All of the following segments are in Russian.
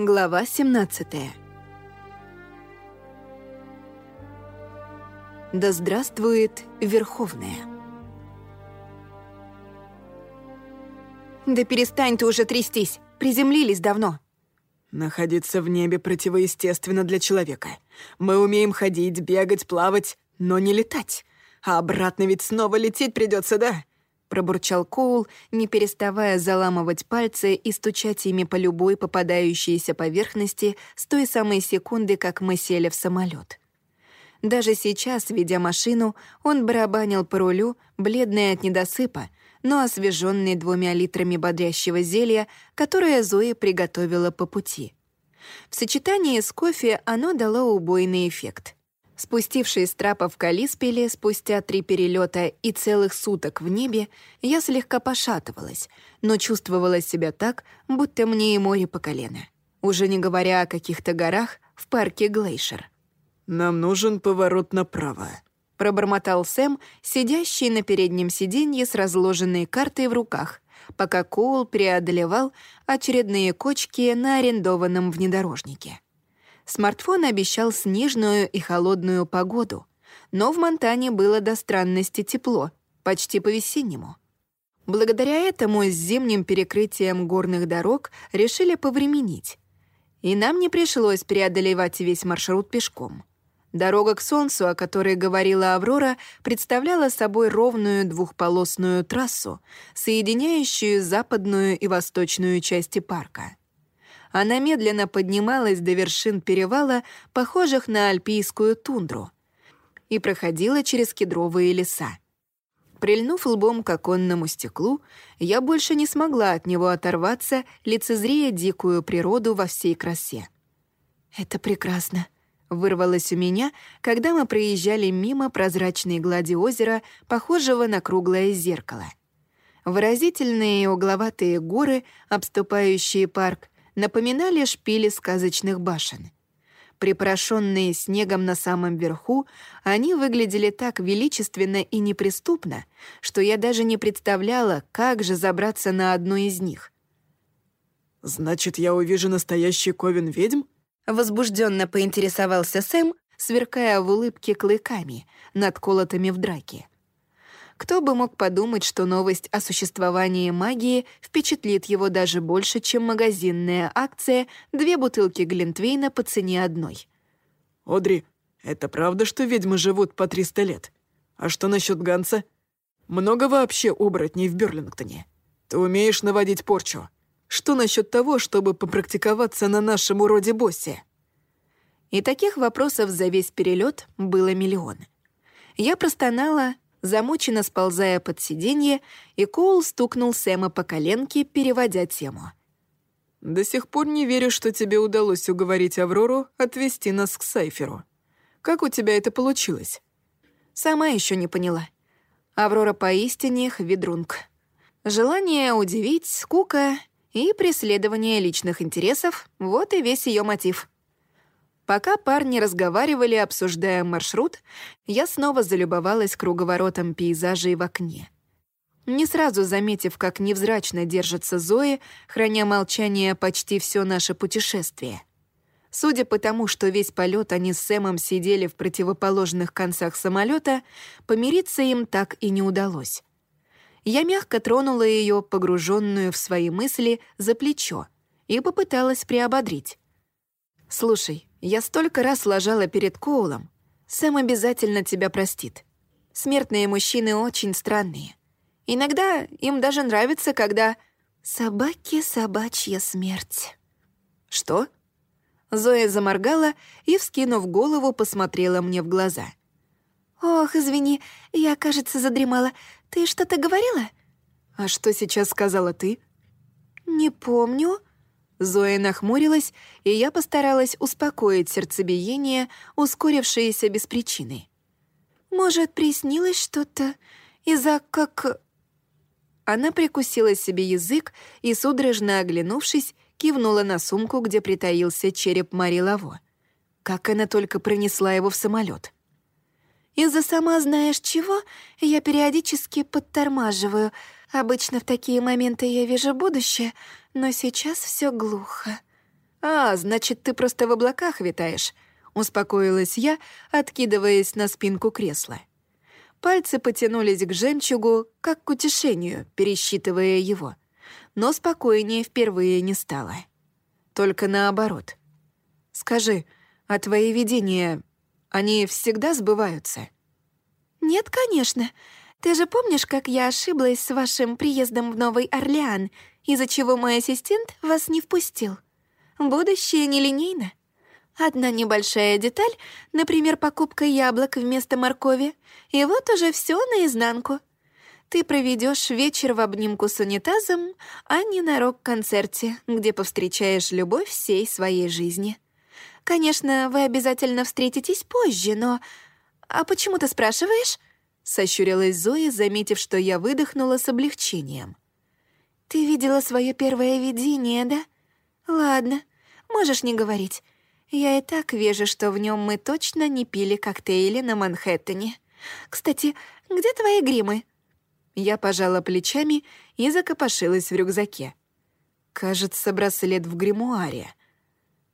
Глава 17 Да здравствует Верховная. «Да перестань ты уже трястись! Приземлились давно!» Находиться в небе противоестественно для человека. Мы умеем ходить, бегать, плавать, но не летать. А обратно ведь снова лететь придется, да? Пробурчал Коул, не переставая заламывать пальцы и стучать ими по любой попадающейся поверхности с той самой секунды, как мы сели в самолет. Даже сейчас, ведя машину, он барабанил по рулю, бледный от недосыпа, но освеженный двумя литрами бодрящего зелья, которое Зоя приготовила по пути. В сочетании с кофе оно дало убойный эффект — Спустившись с трапа в Калиспеле спустя три перелета и целых суток в небе, я слегка пошатывалась, но чувствовала себя так, будто мне и море по колено. Уже не говоря о каких-то горах в парке Глейшер. «Нам нужен поворот направо», — пробормотал Сэм, сидящий на переднем сиденье с разложенной картой в руках, пока Коул преодолевал очередные кочки на арендованном внедорожнике. Смартфон обещал снежную и холодную погоду, но в Монтане было до странности тепло, почти по-весеннему. Благодаря этому с зимним перекрытием горных дорог решили повременить. И нам не пришлось преодолевать весь маршрут пешком. Дорога к Солнцу, о которой говорила Аврора, представляла собой ровную двухполосную трассу, соединяющую западную и восточную части парка она медленно поднималась до вершин перевала, похожих на альпийскую тундру, и проходила через кедровые леса. Прильнув лбом к оконному стеклу, я больше не смогла от него оторваться, лицезрея дикую природу во всей красе. «Это прекрасно», — вырвалось у меня, когда мы проезжали мимо прозрачной глади озера, похожего на круглое зеркало. Выразительные угловатые горы, обступающие парк, напоминали шпили сказочных башен. Припорошенные снегом на самом верху, они выглядели так величественно и неприступно, что я даже не представляла, как же забраться на одну из них. «Значит, я увижу настоящий ковен ведьм?» Возбужденно поинтересовался Сэм, сверкая в улыбке клыками, надколотыми в драке. Кто бы мог подумать, что новость о существовании магии впечатлит его даже больше, чем магазинная акция «Две бутылки Глинтвейна по цене одной». «Одри, это правда, что ведьмы живут по 300 лет? А что насчет Ганса? Много вообще оборотней в Берлингтоне? Ты умеешь наводить порчу? Что насчет того, чтобы попрактиковаться на нашем уроде-боссе?» И таких вопросов за весь перелет было миллион. Я простонала замученно сползая под сиденье, и Коул стукнул Сэма по коленке, переводя тему. «До сих пор не верю, что тебе удалось уговорить Аврору отвезти нас к Сайферу. Как у тебя это получилось?» Сама еще не поняла. Аврора поистине ведрунг. Желание удивить, скука и преследование личных интересов — вот и весь ее мотив. Пока парни разговаривали, обсуждая маршрут, я снова залюбовалась круговоротом пейзажей в окне. Не сразу заметив, как невзрачно держится Зои, храня молчание почти все наше путешествие. Судя по тому, что весь полет они с Сэмом сидели в противоположных концах самолета, помириться им так и не удалось. Я мягко тронула ее, погруженную в свои мысли, за плечо и попыталась приободрить. «Слушай, я столько раз ложала перед Коулом. Сэм обязательно тебя простит. Смертные мужчины очень странные. Иногда им даже нравится, когда... Собаки — собачья смерть. Что? Зоя заморгала и, вскинув голову, посмотрела мне в глаза. «Ох, извини, я, кажется, задремала. Ты что-то говорила?» «А что сейчас сказала ты?» «Не помню», Зоя нахмурилась, и я постаралась успокоить сердцебиение, ускорившееся без причины. «Может, приснилось что-то из-за как...» Она прикусила себе язык и, судорожно оглянувшись, кивнула на сумку, где притаился череп Мари Лаво. Как она только пронесла его в самолет. «Из-за сама знаешь чего, я периодически подтормаживаю. Обычно в такие моменты я вижу будущее, но сейчас все глухо. «А, значит, ты просто в облаках витаешь», — успокоилась я, откидываясь на спинку кресла. Пальцы потянулись к жемчугу, как к утешению, пересчитывая его. Но спокойнее впервые не стало. Только наоборот. «Скажи, а твои видения, они всегда сбываются?» «Нет, конечно. Ты же помнишь, как я ошиблась с вашим приездом в Новый Орлеан, из-за чего мой ассистент вас не впустил? Будущее нелинейно. Одна небольшая деталь, например, покупка яблок вместо моркови, и вот уже все наизнанку. Ты проведешь вечер в обнимку с унитазом, а не на рок-концерте, где повстречаешь любовь всей своей жизни. Конечно, вы обязательно встретитесь позже, но... А почему ты спрашиваешь? Сощурилась Зоя, заметив, что я выдохнула с облегчением. «Ты видела свое первое видение, да? Ладно, можешь не говорить. Я и так вижу, что в нем мы точно не пили коктейли на Манхэттене. Кстати, где твои гримы?» Я пожала плечами и закопошилась в рюкзаке. Кажется, браслет в гримуаре.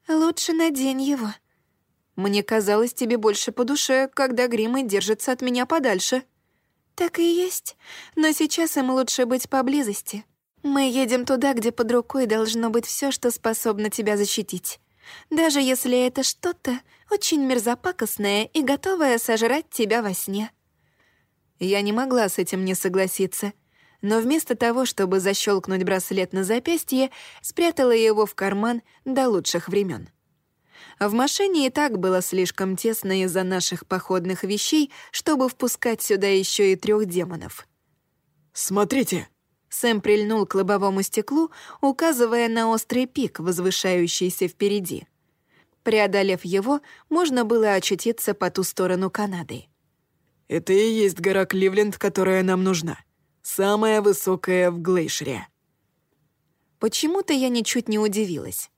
«Лучше надень его», мне казалось тебе больше по душе, когда гримы держатся от меня подальше». «Так и есть. Но сейчас им лучше быть поблизости. Мы едем туда, где под рукой должно быть все, что способно тебя защитить. Даже если это что-то очень мерзопакостное и готовое сожрать тебя во сне». Я не могла с этим не согласиться, но вместо того, чтобы защелкнуть браслет на запястье, спрятала его в карман до лучших времен. В машине и так было слишком тесно из-за наших походных вещей, чтобы впускать сюда еще и трех демонов. «Смотрите!» Сэм прильнул к лобовому стеклу, указывая на острый пик, возвышающийся впереди. Преодолев его, можно было очутиться по ту сторону Канады. «Это и есть гора Кливленд, которая нам нужна. Самая высокая в Глейшере». Почему-то я ничуть не удивилась.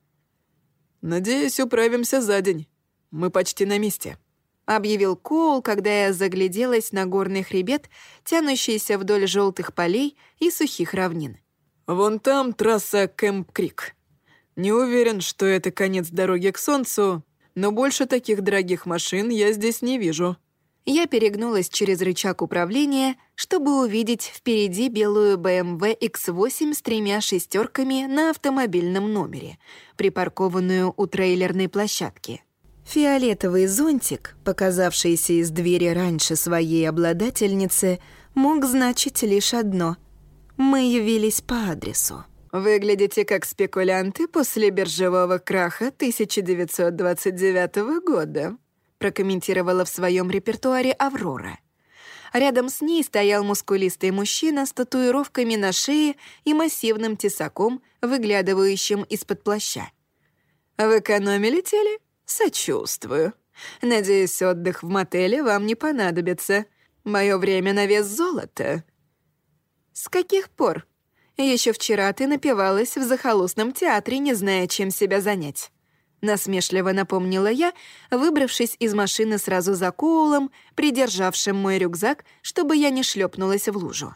«Надеюсь, управимся за день. Мы почти на месте», — объявил Коул, когда я загляделась на горный хребет, тянущийся вдоль желтых полей и сухих равнин. «Вон там трасса Кэмп-Крик. Не уверен, что это конец дороги к Солнцу, но больше таких дорогих машин я здесь не вижу». Я перегнулась через рычаг управления, чтобы увидеть впереди белую BMW X8 с тремя шестерками на автомобильном номере, припаркованную у трейлерной площадки. Фиолетовый зонтик, показавшийся из двери раньше своей обладательницы, мог значить лишь одно — мы явились по адресу. «Выглядите как спекулянты после биржевого краха 1929 года», прокомментировала в своем репертуаре Аврора. Рядом с ней стоял мускулистый мужчина с татуировками на шее и массивным тесаком, выглядывающим из-под плаща. «В экономе теле? Сочувствую. Надеюсь, отдых в мотеле вам не понадобится. Мое время на вес золота». «С каких пор? Еще вчера ты напивалась в захолустном театре, не зная, чем себя занять». Насмешливо напомнила я, выбравшись из машины сразу за Коулом, придержавшим мой рюкзак, чтобы я не шлепнулась в лужу.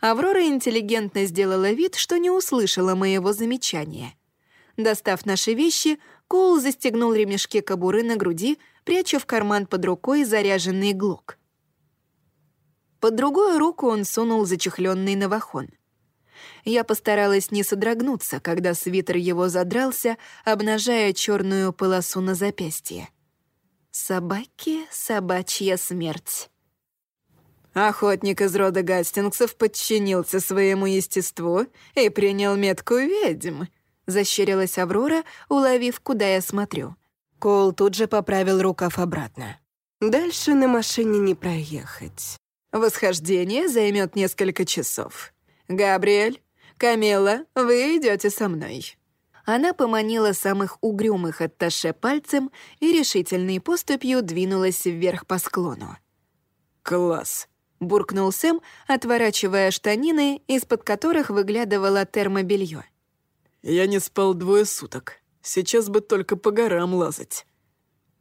Аврора интеллигентно сделала вид, что не услышала моего замечания. Достав наши вещи, Коул застегнул ремешки кобуры на груди, пряча в карман под рукой заряженный глок. Под другую руку он сунул зачехленный новохон — я постаралась не содрогнуться, когда свитер его задрался, обнажая черную полосу на запястье. Собаки, собачья смерть. Охотник из рода Гастингсов подчинился своему естеству и принял метку ведьм. Защерилась Аврора, уловив, куда я смотрю. Кол тут же поправил рукав обратно. Дальше на машине не проехать. Восхождение займет несколько часов. «Габриэль, Камила, вы идете со мной». Она поманила самых угрюмых атташе пальцем и решительной поступью двинулась вверх по склону. «Класс», — буркнул Сэм, отворачивая штанины, из-под которых выглядывало термобелье. «Я не спал двое суток. Сейчас бы только по горам лазать».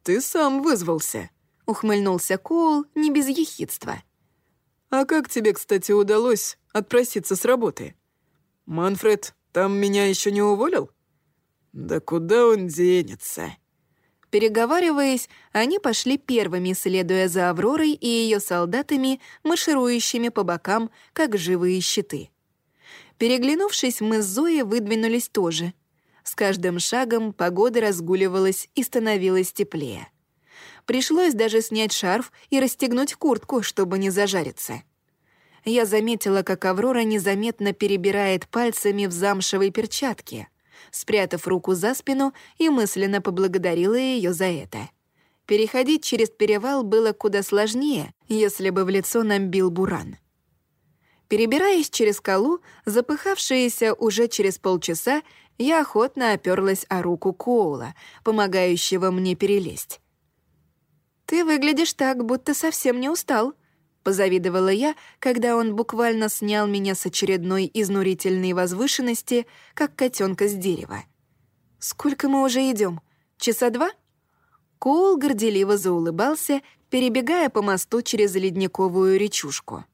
«Ты сам вызвался», — ухмыльнулся Коул не без ехидства. «А как тебе, кстати, удалось отпроситься с работы? Манфред там меня еще не уволил?» Да куда он денется? Переговариваясь, они пошли первыми, следуя за Авророй и ее солдатами, марширующими по бокам, как живые щиты. Переглянувшись, мы с Зоей выдвинулись тоже. С каждым шагом погода разгуливалась и становилась теплее. Пришлось даже снять шарф и расстегнуть куртку, чтобы не зажариться. Я заметила, как Аврора незаметно перебирает пальцами в замшевой перчатке — спрятав руку за спину и мысленно поблагодарила ее за это. Переходить через перевал было куда сложнее, если бы в лицо нам бил буран. Перебираясь через скалу, запыхавшаяся уже через полчаса, я охотно оперлась о руку Коула, помогающего мне перелезть. «Ты выглядишь так, будто совсем не устал», — позавидовала я, когда он буквально снял меня с очередной изнурительной возвышенности, как котенка с дерева. «Сколько мы уже идем? Часа два?» Коул горделиво заулыбался, перебегая по мосту через ледниковую речушку.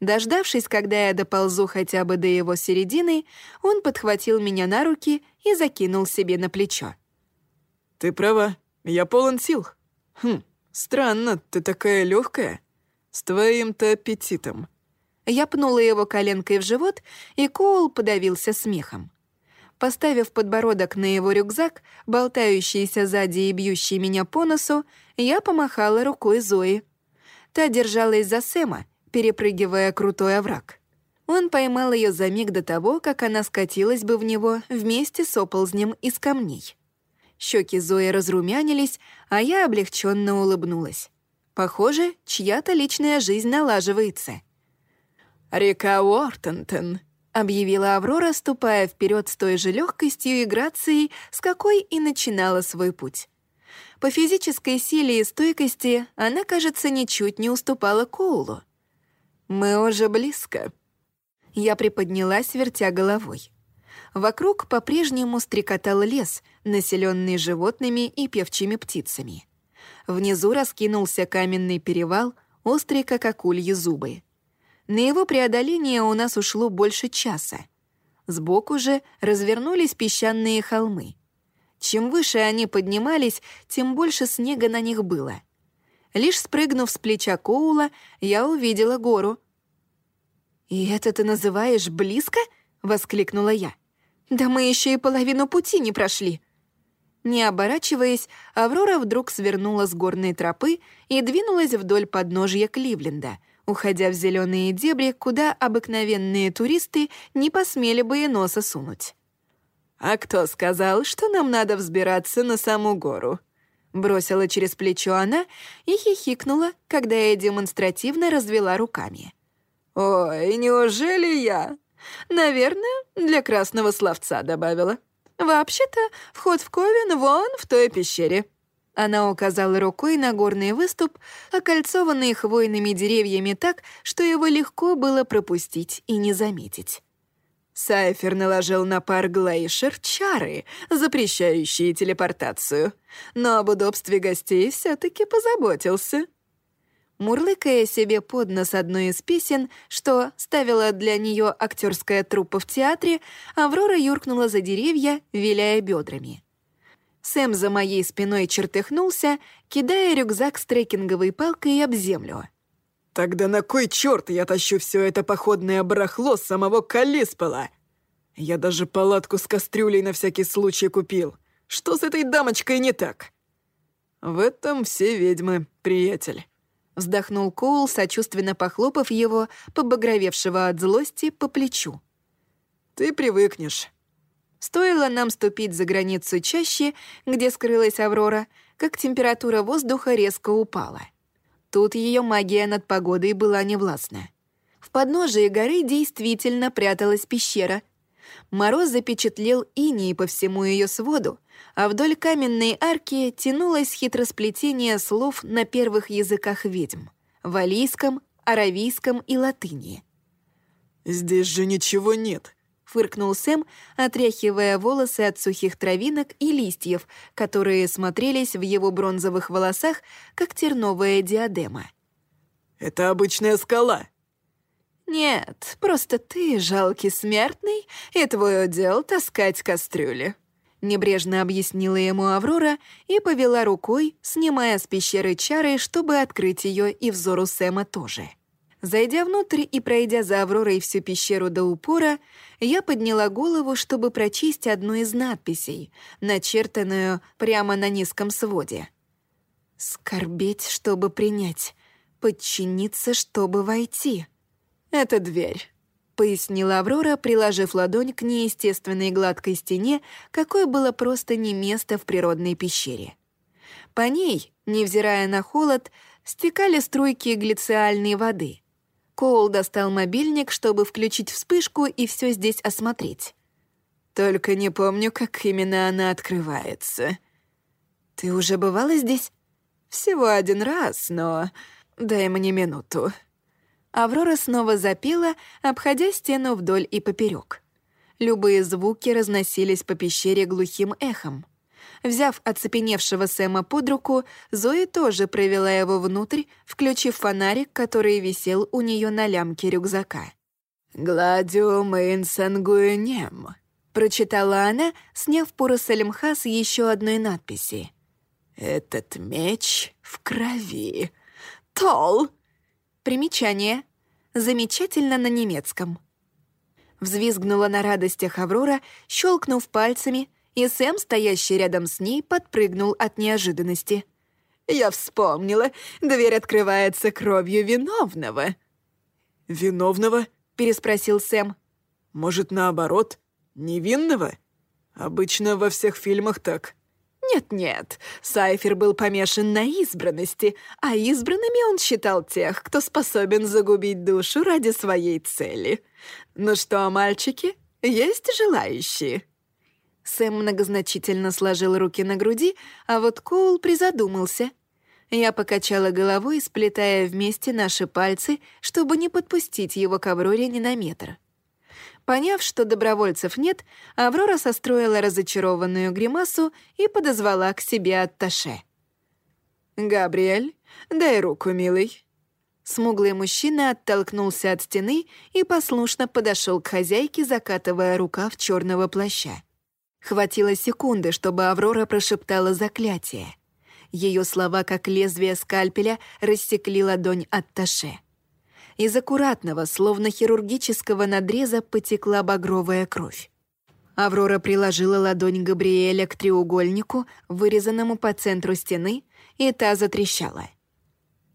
Дождавшись, когда я доползу хотя бы до его середины, он подхватил меня на руки и закинул себе на плечо. «Ты права, я полон сил. Хм, странно, ты такая легкая. С твоим-то аппетитом». Я пнула его коленкой в живот, и Коул подавился смехом. Поставив подбородок на его рюкзак, болтающийся сзади и бьющий меня по носу, я помахала рукой Зои. Та держалась за Сэма, перепрыгивая крутой овраг. Он поймал ее за миг до того, как она скатилась бы в него вместе с оползнем из камней. Щеки Зои разрумянились, а я облегченно улыбнулась. Похоже, чья-то личная жизнь налаживается. «Река Уортентон», — объявила Аврора, ступая вперед с той же легкостью и грацией, с какой и начинала свой путь. По физической силе и стойкости она, кажется, ничуть не уступала Коулу. «Мы уже близко». Я приподнялась, вертя головой. Вокруг по-прежнему стрекотал лес, населенный животными и певчими птицами. Внизу раскинулся каменный перевал, острый, как акульи зубы. На его преодоление у нас ушло больше часа. Сбоку же развернулись песчаные холмы. Чем выше они поднимались, тем больше снега на них было. Лишь спрыгнув с плеча Коула, я увидела гору. «И это ты называешь близко?» — воскликнула я. «Да мы еще и половину пути не прошли». Не оборачиваясь, Аврора вдруг свернула с горной тропы и двинулась вдоль подножья Кливленда, уходя в зеленые дебри, куда обыкновенные туристы не посмели бы и носа сунуть. «А кто сказал, что нам надо взбираться на саму гору?» Бросила через плечо она и хихикнула, когда я демонстративно развела руками. «Ой, неужели я?» «Наверное, для красного словца добавила». «Вообще-то, вход в Ковен вон в той пещере». Она указала рукой на горный выступ, окольцованный хвойными деревьями так, что его легко было пропустить и не заметить. Сайфер наложил на пар Глейшер чары, запрещающие телепортацию, но об удобстве гостей все таки позаботился. Мурлыкая себе под нос одной из песен, что ставила для нее актерская труппа в театре, Аврора юркнула за деревья, виляя бедрами. Сэм за моей спиной чертыхнулся, кидая рюкзак с трекинговой палкой об землю. «Тогда на кой черт я тащу все это походное барахло с самого Калиспола? Я даже палатку с кастрюлей на всякий случай купил. Что с этой дамочкой не так?» «В этом все ведьмы, приятель» вздохнул Коул, сочувственно похлопав его, побагровевшего от злости, по плечу. «Ты привыкнешь». Стоило нам ступить за границу чаще, где скрылась Аврора, как температура воздуха резко упала. Тут ее магия над погодой была невластна. В подножии горы действительно пряталась пещера. Мороз запечатлел иней по всему ее своду, а вдоль каменной арки тянулось хитросплетение слов на первых языках ведьм — валийском, аравийском и латыни. «Здесь же ничего нет», — фыркнул Сэм, отряхивая волосы от сухих травинок и листьев, которые смотрелись в его бронзовых волосах, как терновая диадема. «Это обычная скала». «Нет, просто ты жалкий смертный, и твой удел таскать кастрюли», Небрежно объяснила ему Аврора и повела рукой, снимая с пещеры чары, чтобы открыть ее и взору Сэма тоже. Зайдя внутрь и пройдя за Авророй всю пещеру до упора, я подняла голову, чтобы прочесть одну из надписей, начертанную прямо на низком своде. «Скорбеть, чтобы принять, подчиниться, чтобы войти». «Это дверь», — пояснила Аврора, приложив ладонь к неестественной гладкой стене, какой было просто не место в природной пещере. По ней, невзирая на холод, стекали струйки глициальной воды — Коул достал мобильник, чтобы включить вспышку и все здесь осмотреть. Только не помню, как именно она открывается. Ты уже бывала здесь? Всего один раз, но... Дай мне минуту. Аврора снова запела, обходя стену вдоль и поперек. Любые звуки разносились по пещере глухим эхом. Взяв оцепеневшего Сэма под руку, Зои тоже провела его внутрь, включив фонарик, который висел у нее на лямке рюкзака. «Гладиум инсангуэнем», — прочитала она, сняв поросль мха с еще одной надписи. «Этот меч в крови. Тол!» Примечание. Замечательно на немецком. Взвизгнула на радостях Аврора, щелкнув пальцами — и Сэм, стоящий рядом с ней, подпрыгнул от неожиданности. «Я вспомнила, дверь открывается кровью виновного». «Виновного?» — переспросил Сэм. «Может, наоборот, невинного? Обычно во всех фильмах так». Нет-нет, Сайфер был помешан на избранности, а избранными он считал тех, кто способен загубить душу ради своей цели. Ну что, мальчики, есть желающие?» Сэм многозначительно сложил руки на груди, а вот Коул призадумался. Я покачала головой, сплетая вместе наши пальцы, чтобы не подпустить его к Авроре ни на метр. Поняв, что добровольцев нет, Аврора состроила разочарованную гримасу и подозвала к себе Атташе. «Габриэль, дай руку, милый». Смуглый мужчина оттолкнулся от стены и послушно подошел к хозяйке, закатывая рукав черного плаща. Хватило секунды, чтобы Аврора прошептала заклятие. Ее слова, как лезвие скальпеля, рассекли ладонь от Таше. Из аккуратного, словно хирургического надреза потекла багровая кровь. Аврора приложила ладонь Габриэля к треугольнику, вырезанному по центру стены, и та затрещала.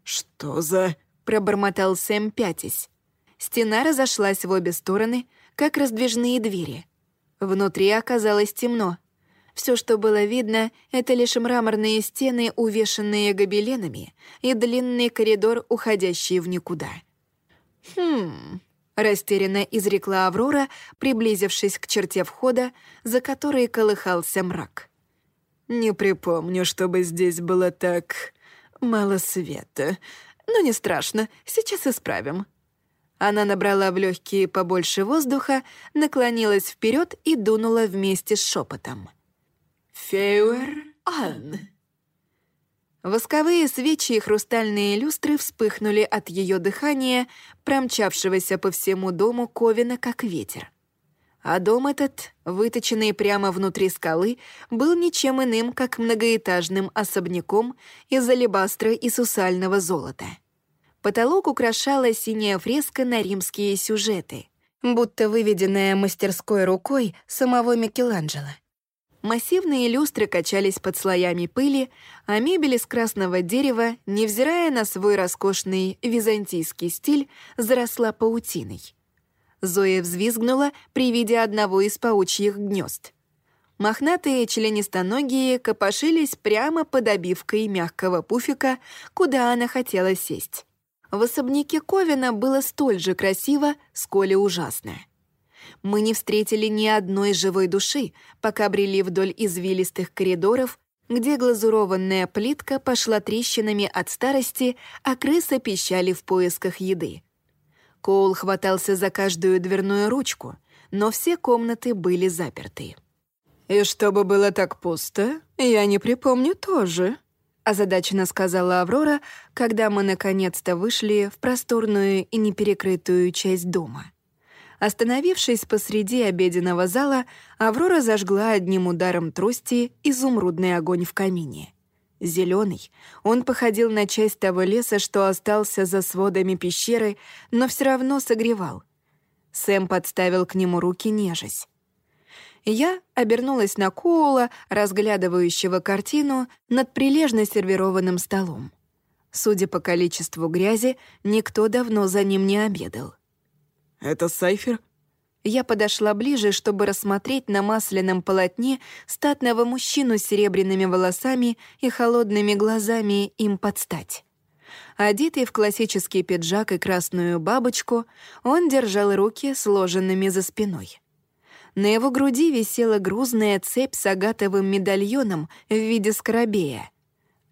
«Что за...» — пробормотал Сэм, пятясь. Стена разошлась в обе стороны, как раздвижные двери — Внутри оказалось темно. Все, что было видно, это лишь мраморные стены, увешанные гобеленами, и длинный коридор, уходящий в никуда. «Хм...» — растерянно изрекла Аврора, приблизившись к черте входа, за которой колыхался мрак. «Не припомню, чтобы здесь было так... мало света. Но не страшно, сейчас исправим. Она набрала в легкие побольше воздуха, наклонилась вперед и дунула вместе с шепотом. «Фейуэр Ан». Восковые свечи и хрустальные люстры вспыхнули от ее дыхания, промчавшегося по всему дому Ковина как ветер. А дом этот, выточенный прямо внутри скалы, был ничем иным, как многоэтажным особняком из алебастра и сусального золота — Потолок украшала синяя фреска на римские сюжеты, будто выведенная мастерской рукой самого Микеланджело. Массивные люстры качались под слоями пыли, а мебель из красного дерева, невзирая на свой роскошный византийский стиль, заросла паутиной. Зоя взвизгнула при виде одного из паучьих гнезд. Мохнатые членистоногие копошились прямо под обивкой мягкого пуфика, куда она хотела сесть в особняке Ковина было столь же красиво, сколь и ужасно. Мы не встретили ни одной живой души, пока брели вдоль извилистых коридоров, где глазурованная плитка пошла трещинами от старости, а крысы пищали в поисках еды. Коул хватался за каждую дверную ручку, но все комнаты были заперты. «И чтобы было так пусто, я не припомню тоже», озадаченно сказала Аврора, когда мы наконец-то вышли в просторную и неперекрытую часть дома. Остановившись посреди обеденного зала, Аврора зажгла одним ударом трости изумрудный огонь в камине. Зеленый, он походил на часть того леса, что остался за сводами пещеры, но все равно согревал. Сэм подставил к нему руки, нежась. Я обернулась на Коула, разглядывающего картину над прилежно сервированным столом. Судя по количеству грязи, никто давно за ним не обедал. «Это Сайфер?» Я подошла ближе, чтобы рассмотреть на масляном полотне статного мужчину с серебряными волосами и холодными глазами им подстать. Одетый в классический пиджак и красную бабочку, он держал руки сложенными за спиной. На его груди висела грузная цепь с агатовым медальоном в виде скоробея.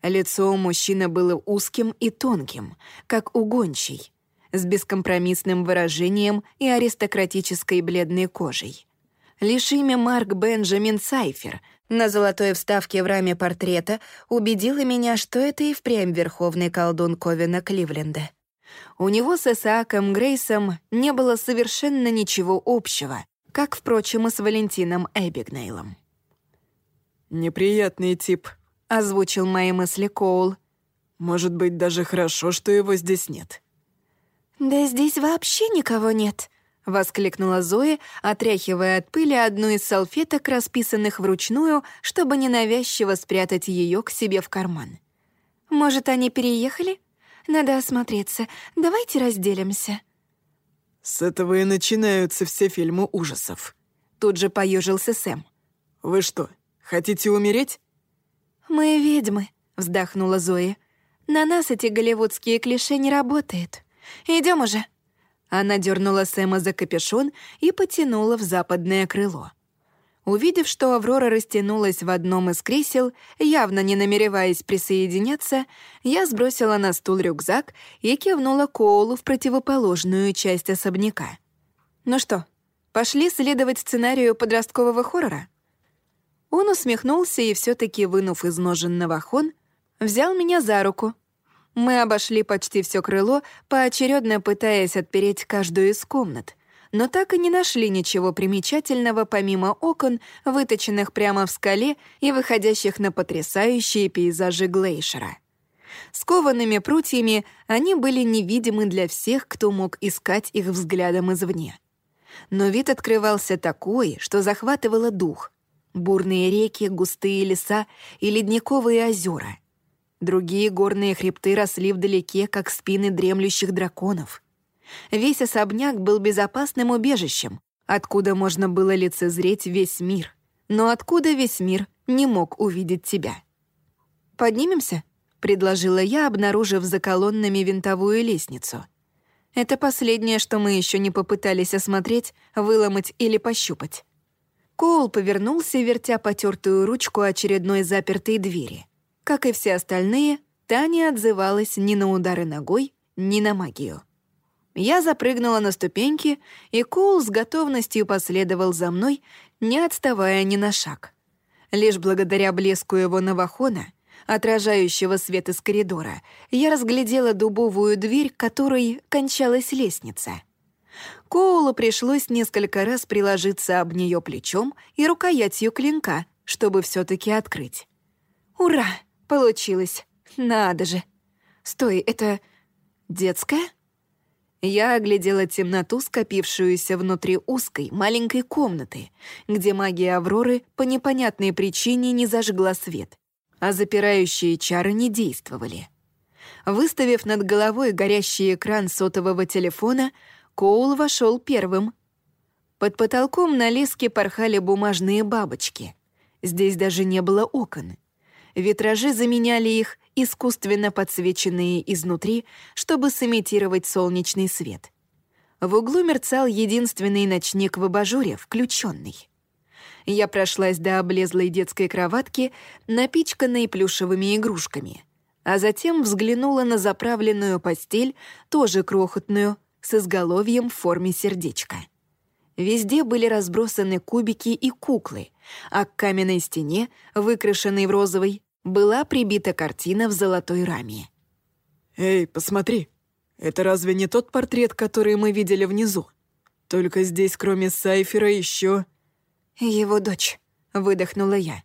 Лицо у мужчины было узким и тонким, как у гончей, с бескомпромиссным выражением и аристократической бледной кожей. Лишь имя Марк Бенджамин Сайфер на золотой вставке в раме портрета убедило меня, что это и впрямь верховный колдун Ковина Кливленда. У него с Исааком Грейсом не было совершенно ничего общего, как, впрочем, и с Валентином Эбигнейлом. «Неприятный тип», — озвучил мои мысли Коул. «Может быть, даже хорошо, что его здесь нет». «Да здесь вообще никого нет», — воскликнула Зоя, отряхивая от пыли одну из салфеток, расписанных вручную, чтобы ненавязчиво спрятать ее к себе в карман. «Может, они переехали? Надо осмотреться. Давайте разделимся». «С этого и начинаются все фильмы ужасов». Тут же поежился Сэм. «Вы что, хотите умереть?» «Мы ведьмы», — вздохнула Зоя. «На нас эти голливудские клише не работают. Идем уже». Она дернула Сэма за капюшон и потянула в западное крыло. Увидев, что Аврора растянулась в одном из кресел, явно не намереваясь присоединяться, я сбросила на стул рюкзак и кивнула Коулу в противоположную часть особняка. «Ну что, пошли следовать сценарию подросткового хоррора?» Он усмехнулся и все таки вынув из ножен навахон, взял меня за руку. Мы обошли почти все крыло, поочередно пытаясь отпереть каждую из комнат — но так и не нашли ничего примечательного помимо окон, выточенных прямо в скале и выходящих на потрясающие пейзажи Глейшера. Скованными прутьями они были невидимы для всех, кто мог искать их взглядом извне. Но вид открывался такой, что захватывало дух. Бурные реки, густые леса и ледниковые озера. Другие горные хребты росли вдалеке, как спины дремлющих драконов — Весь особняк был безопасным убежищем, откуда можно было лицезреть весь мир, но откуда весь мир не мог увидеть тебя. «Поднимемся?» — предложила я, обнаружив за колоннами винтовую лестницу. Это последнее, что мы еще не попытались осмотреть, выломать или пощупать. Коул повернулся, вертя потертую ручку очередной запертой двери. Как и все остальные, та не отзывалась ни на удары ногой, ни на магию. Я запрыгнула на ступеньки, и Коул с готовностью последовал за мной, не отставая ни на шаг. Лишь благодаря блеску его новохона, отражающего свет из коридора, я разглядела дубовую дверь, которой кончалась лестница. Коулу пришлось несколько раз приложиться об нее плечом и рукоятью клинка, чтобы все таки открыть. «Ура! Получилось! Надо же! Стой, это детская?» Я оглядела темноту, скопившуюся внутри узкой, маленькой комнаты, где магия Авроры по непонятной причине не зажгла свет, а запирающие чары не действовали. Выставив над головой горящий экран сотового телефона, Коул вошел первым. Под потолком на леске порхали бумажные бабочки. Здесь даже не было окон. Витражи заменяли их, искусственно подсвеченные изнутри, чтобы сымитировать солнечный свет. В углу мерцал единственный ночник в абажуре, включенный. Я прошлась до облезлой детской кроватки, напичканной плюшевыми игрушками, а затем взглянула на заправленную постель, тоже крохотную, с изголовьем в форме сердечка. Везде были разбросаны кубики и куклы, а к каменной стене, выкрашенной в розовый, была прибита картина в золотой раме. «Эй, посмотри, это разве не тот портрет, который мы видели внизу? Только здесь, кроме Сайфера, еще «Его дочь», — выдохнула я.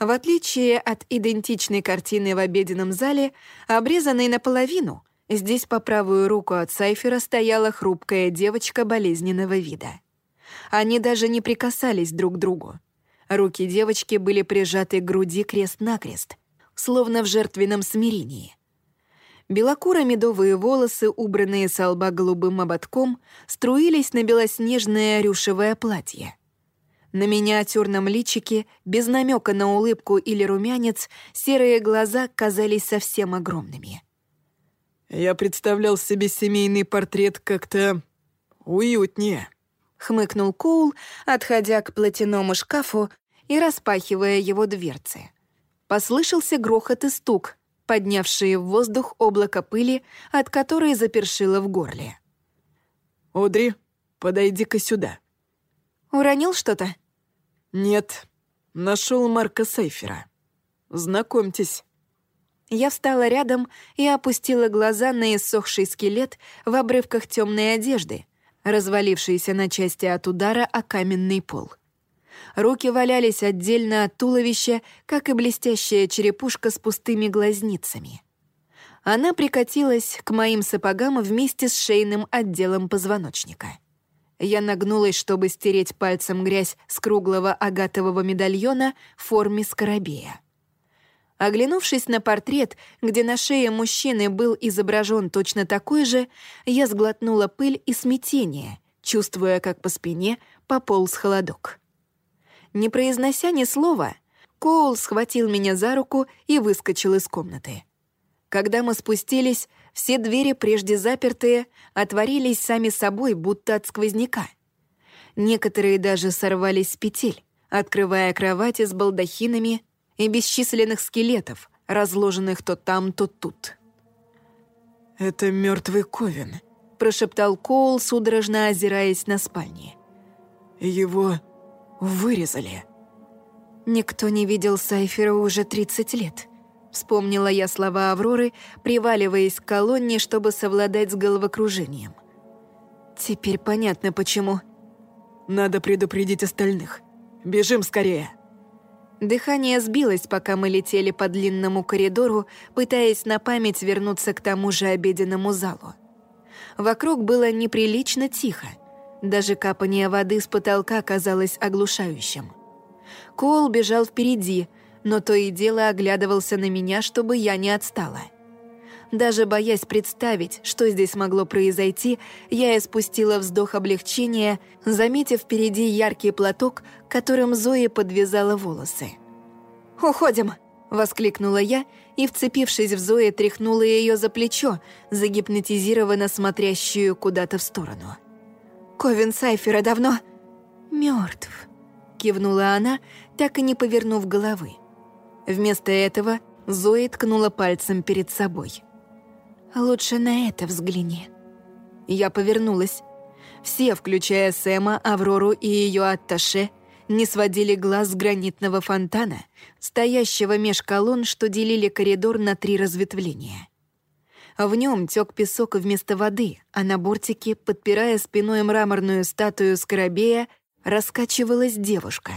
В отличие от идентичной картины в обеденном зале, обрезанной наполовину, здесь по правую руку от Сайфера стояла хрупкая девочка болезненного вида. Они даже не прикасались друг к другу. Руки девочки были прижаты к груди крест-накрест, словно в жертвенном смирении. Белокуро-медовые волосы, убранные с лба голубым ободком, струились на белоснежное рюшевое платье. На миниатюрном личике, без намека на улыбку или румянец, серые глаза казались совсем огромными. «Я представлял себе семейный портрет как-то уютнее», — хмыкнул Коул, отходя к платяному шкафу и распахивая его дверцы. Послышался грохот и стук, поднявшие в воздух облако пыли, от которой запершило в горле. «Одри, подойди-ка сюда», Уронил что-то? Нет. Нашел Марка Сейфера. Знакомьтесь. Я встала рядом и опустила глаза на иссохший скелет в обрывках темной одежды, развалившийся на части от удара о каменный пол. Руки валялись отдельно от туловища, как и блестящая черепушка с пустыми глазницами. Она прикатилась к моим сапогам вместе с шейным отделом позвоночника. Я нагнулась, чтобы стереть пальцем грязь с круглого агатового медальона в форме скоробея. Оглянувшись на портрет, где на шее мужчины был изображен точно такой же, я сглотнула пыль и смятение, чувствуя, как по спине пополз холодок. Не произнося ни слова, Коул схватил меня за руку и выскочил из комнаты. Когда мы спустились, все двери, прежде запертые, отворились сами собой, будто от сквозняка. Некоторые даже сорвались с петель, открывая кровати с балдахинами и бесчисленных скелетов, разложенных то там, то тут. «Это мертвый Ковен», — прошептал Коул, судорожно озираясь на спальне. «Его вырезали». Никто не видел Сайфера уже 30 лет. Вспомнила я слова Авроры, приваливаясь к колонне, чтобы совладать с головокружением. Теперь понятно, почему. «Надо предупредить остальных. Бежим скорее!» Дыхание сбилось, пока мы летели по длинному коридору, пытаясь на память вернуться к тому же обеденному залу. Вокруг было неприлично тихо. Даже капание воды с потолка казалось оглушающим. Коул бежал впереди, но то и дело оглядывался на меня, чтобы я не отстала. Даже боясь представить, что здесь могло произойти, я испустила вздох облегчения, заметив впереди яркий платок, которым Зоя подвязала волосы. «Уходим!» — воскликнула я и, вцепившись в Зои, тряхнула ее за плечо, загипнотизированно смотрящую куда-то в сторону. «Ковен Сайфера давно мертв», — кивнула она, так и не повернув головы. Вместо этого Зои ткнула пальцем перед собой. «Лучше на это взгляни». Я повернулась. Все, включая Сэма, Аврору и ее атташе, не сводили глаз с гранитного фонтана, стоящего меж колонн, что делили коридор на три разветвления. В нем тек песок вместо воды, а на бортике, подпирая спиной мраморную статую Скоробея, раскачивалась девушка.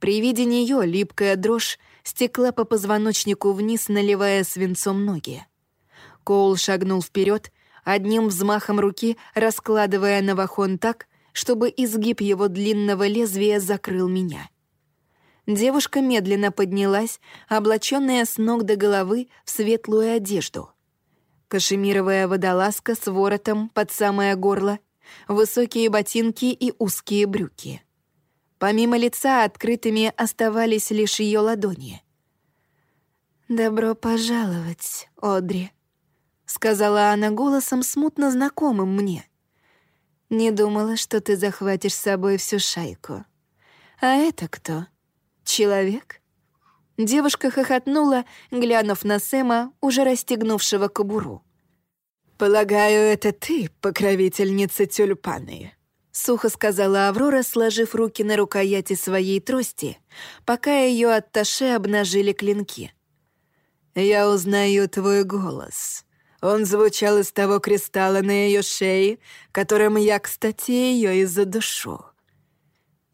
При виде нее липкая дрожь стекла по позвоночнику вниз, наливая свинцом ноги. Коул шагнул вперед, одним взмахом руки раскладывая новохон так, чтобы изгиб его длинного лезвия закрыл меня. Девушка медленно поднялась, облаченная с ног до головы в светлую одежду. Кашемировая водолазка с воротом под самое горло, высокие ботинки и узкие брюки — Помимо лица открытыми оставались лишь ее ладони. «Добро пожаловать, Одри», — сказала она голосом, смутно знакомым мне. «Не думала, что ты захватишь с собой всю шайку. А это кто? Человек?» Девушка хохотнула, глянув на Сэма, уже расстегнувшего кобуру. «Полагаю, это ты, покровительница тюльпаны?» — сухо сказала Аврора, сложив руки на рукояти своей трости, пока ее атташе обнажили клинки. «Я узнаю твой голос. Он звучал из того кристалла на ее шее, которым я, кстати, ее и задушу.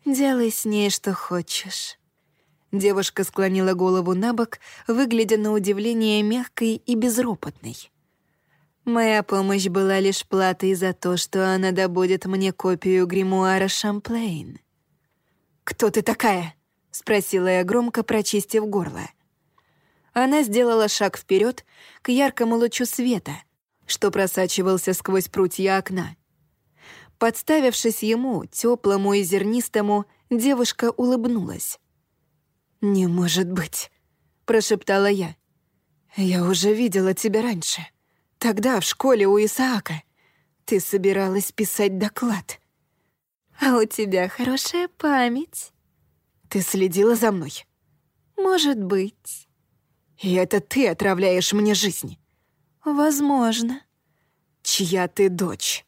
«Делай с ней, что хочешь». Девушка склонила голову на бок, выглядя на удивление мягкой и безропотной. Моя помощь была лишь платой за то, что она добудет мне копию гримуара Шамплейн. «Кто ты такая?» — спросила я громко, прочистив горло. Она сделала шаг вперед к яркому лучу света, что просачивался сквозь прутья окна. Подставившись ему, теплому и зернистому, девушка улыбнулась. «Не может быть», — прошептала я. «Я уже видела тебя раньше. Тогда в школе у Исаака. Ты собиралась писать доклад». «А у тебя хорошая память». «Ты следила за мной?» «Может быть». «И это ты отравляешь мне жизнь?» «Возможно». «Чья ты дочь?»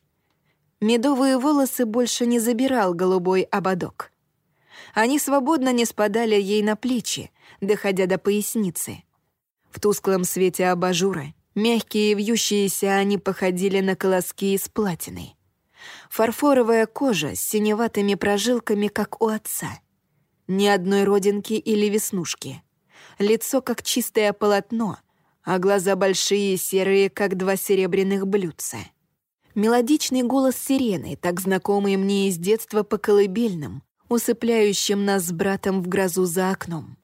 Медовые волосы больше не забирал голубой ободок. Они свободно не спадали ей на плечи, доходя до поясницы. В тусклом свете абажура, мягкие и вьющиеся, они походили на колоски из платины. Фарфоровая кожа с синеватыми прожилками, как у отца. Ни одной родинки или веснушки. Лицо, как чистое полотно, а глаза большие серые, как два серебряных блюдца. Мелодичный голос сирены, так знакомый мне из детства по колыбельным, усыпляющим нас с братом в грозу за окном.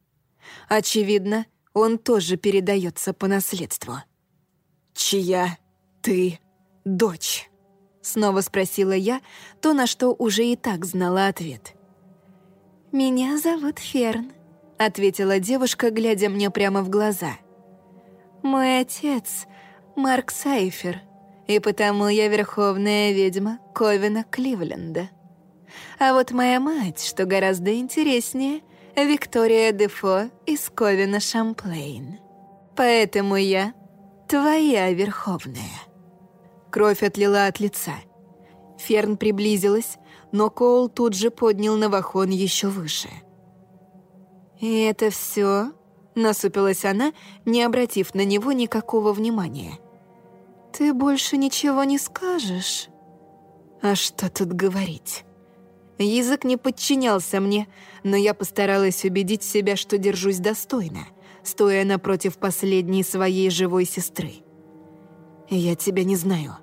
Очевидно, он тоже передается по наследству. «Чья ты дочь?» — снова спросила я, то, на что уже и так знала ответ. «Меня зовут Ферн», — ответила девушка, глядя мне прямо в глаза. «Мой отец — Марк Сайфер, и потому я верховная ведьма Ковина Кливленда». А вот моя мать, что гораздо интереснее, Виктория Дефо из Ковина Шамплейн. Поэтому я твоя Верховная». Кровь отлила от лица. Ферн приблизилась, но Коул тут же поднял Навахон еще выше. «И это все? насупилась она, не обратив на него никакого внимания. «Ты больше ничего не скажешь?» «А что тут говорить?» Язык не подчинялся мне, но я постаралась убедить себя, что держусь достойно, стоя напротив последней своей живой сестры. «Я тебя не знаю,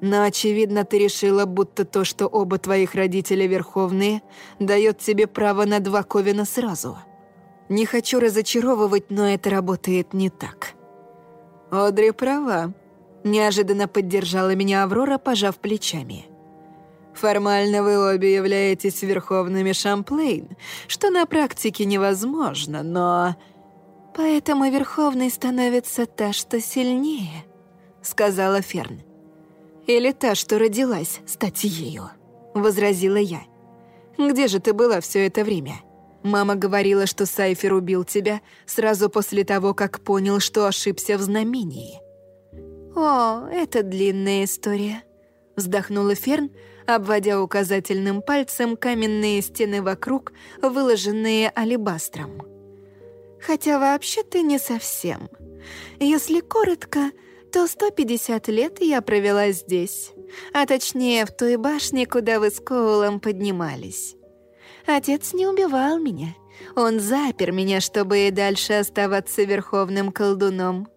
но, очевидно, ты решила, будто то, что оба твоих родителя верховные, дает тебе право на два ковина сразу. Не хочу разочаровывать, но это работает не так». «Одри права», — неожиданно поддержала меня Аврора, пожав плечами. Формально вы обе являетесь верховными Шамплейн, что на практике невозможно, но... Поэтому верховной становится та, что сильнее, сказала Ферн. Или та, что родилась стать ею, возразила я. Где же ты была все это время? Мама говорила, что Сайфер убил тебя сразу после того, как понял, что ошибся в знамении. «О, это длинная история», — вздохнула Ферн, обводя указательным пальцем каменные стены вокруг, выложенные алебастром. Хотя вообще-то не совсем. Если коротко, то 150 лет я провела здесь, а точнее в той башне, куда вы с Коулом поднимались. Отец не убивал меня. Он запер меня, чтобы и дальше оставаться верховным колдуном.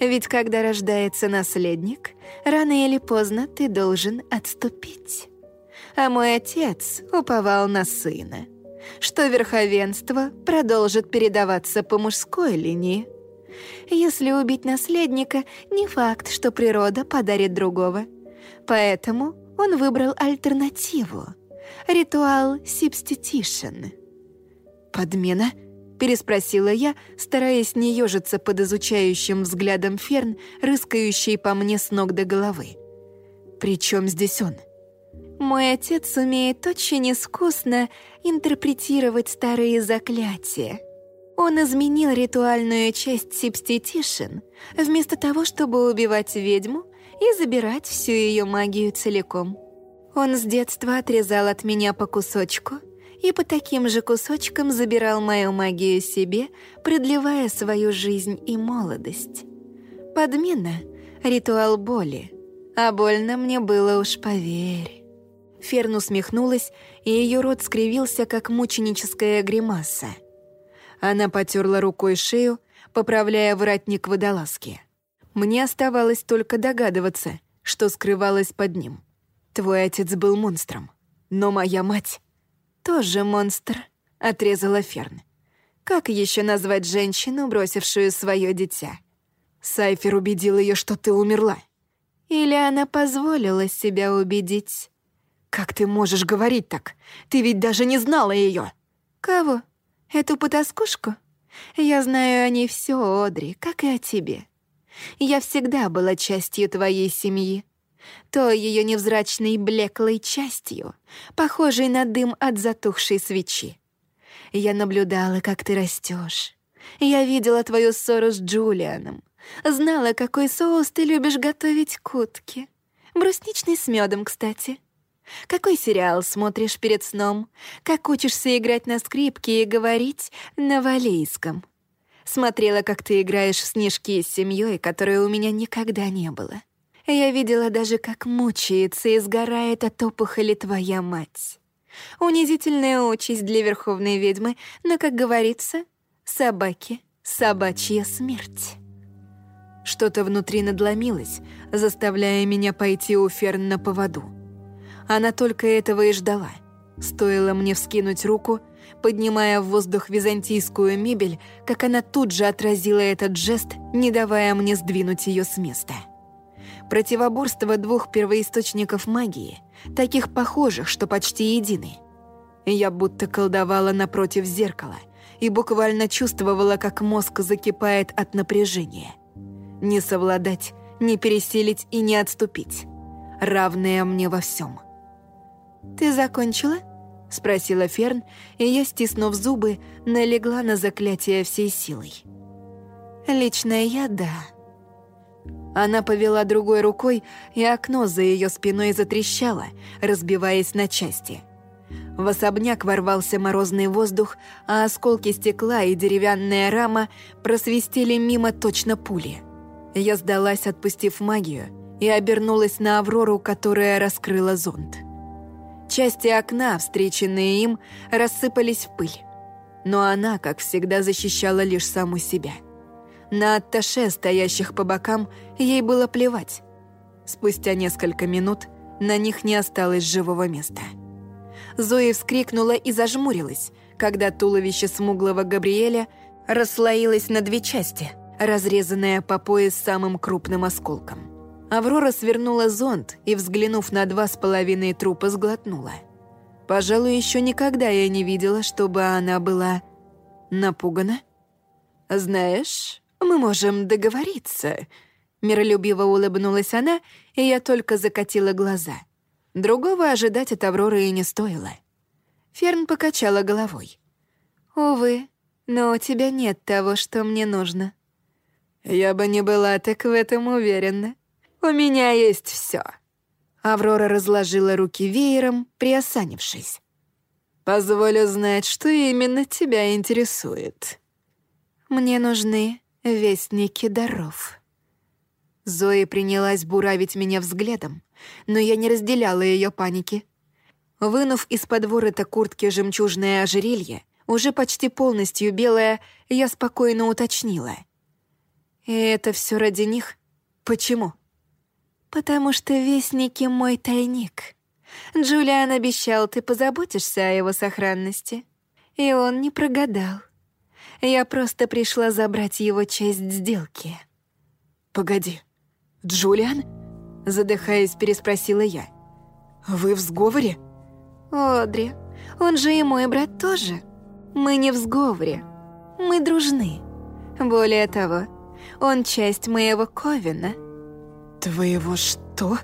Ведь когда рождается наследник, рано или поздно ты должен отступить. А мой отец уповал на сына, что верховенство продолжит передаваться по мужской линии. Если убить наследника, не факт, что природа подарит другого. Поэтому он выбрал альтернативу — ритуал Сибститишн. «Подмена?» переспросила я, стараясь не ежиться под изучающим взглядом Ферн, рыскающий по мне с ног до головы. «При чем здесь он?» «Мой отец умеет очень искусно интерпретировать старые заклятия. Он изменил ритуальную часть Сибститишин, вместо того, чтобы убивать ведьму и забирать всю ее магию целиком. Он с детства отрезал от меня по кусочку — и по таким же кусочкам забирал мою магию себе, продлевая свою жизнь и молодость. Подмена Ритуал боли. А больно мне было уж, поверь. Ферн усмехнулась, и ее рот скривился, как мученическая гримаса. Она потерла рукой шею, поправляя воротник водолазки. Мне оставалось только догадываться, что скрывалось под ним. Твой отец был монстром, но моя мать тоже монстр, отрезала Ферн. Как еще назвать женщину, бросившую свое дитя? Сайфер убедил ее, что ты умерла. Или она позволила себя убедить? Как ты можешь говорить так? Ты ведь даже не знала ее. Кого? Эту потаскушку? Я знаю о ней все, Одри, как и о тебе. Я всегда была частью твоей семьи. То ее невзрачной блеклой частью, похожей на дым от затухшей свечи. Я наблюдала, как ты растешь. Я видела твою ссору с Джулианом. Знала, какой соус ты любишь готовить к утке. Брусничный с медом, кстати. Какой сериал смотришь перед сном? Как учишься играть на скрипке и говорить на валейском? Смотрела, как ты играешь в снежки с семьей, которой у меня никогда не было. Я видела даже, как мучается и сгорает от опухоли твоя мать. Унизительная участь для верховной ведьмы, но, как говорится, собаки — собачья смерть. Что-то внутри надломилось, заставляя меня пойти у Ферн на поводу. Она только этого и ждала. Стоило мне вскинуть руку, поднимая в воздух византийскую мебель, как она тут же отразила этот жест, не давая мне сдвинуть ее с места. Противоборство двух первоисточников магии, таких похожих, что почти едины. Я будто колдовала напротив зеркала и буквально чувствовала, как мозг закипает от напряжения. Не совладать, не переселить и не отступить. Равная мне во всем. «Ты закончила?» — спросила Ферн, и я, стиснув зубы, налегла на заклятие всей силой. «Лично я — да». Она повела другой рукой, и окно за ее спиной затрещало, разбиваясь на части. В особняк ворвался морозный воздух, а осколки стекла и деревянная рама просвистели мимо точно пули. Я сдалась, отпустив магию, и обернулась на Аврору, которая раскрыла зонт. Части окна, встреченные им, рассыпались в пыль. Но она, как всегда, защищала лишь саму себя — на атташе, стоящих по бокам, ей было плевать. Спустя несколько минут на них не осталось живого места. Зои вскрикнула и зажмурилась, когда туловище смуглого Габриэля расслоилось на две части, разрезанное по пояс самым крупным осколком. Аврора свернула зонт и, взглянув на два с половиной трупа, сглотнула. Пожалуй, еще никогда я не видела, чтобы она была напугана. «Знаешь, мы можем договориться». Миролюбиво улыбнулась она, и я только закатила глаза. Другого ожидать от Авроры и не стоило. Ферн покачала головой. «Увы, но у тебя нет того, что мне нужно». «Я бы не была так в этом уверена. У меня есть все. Аврора разложила руки веером, приосанившись. «Позволю знать, что именно тебя интересует». «Мне нужны вестники даров». Зои принялась буравить меня взглядом, но я не разделяла ее паники. Вынув из-под ворота куртки жемчужное ожерелье, уже почти полностью белое, я спокойно уточнила. «И это все ради них? Почему?» «Потому что вестники — мой тайник. Джулиан обещал, ты позаботишься о его сохранности. И он не прогадал. Я просто пришла забрать его часть сделки». «Погоди, Джулиан?» Задыхаясь, переспросила я. «Вы в сговоре?» «Одри, он же и мой брат тоже. Мы не в сговоре. Мы дружны. Более того, он часть моего Ковина». «Твоего что?»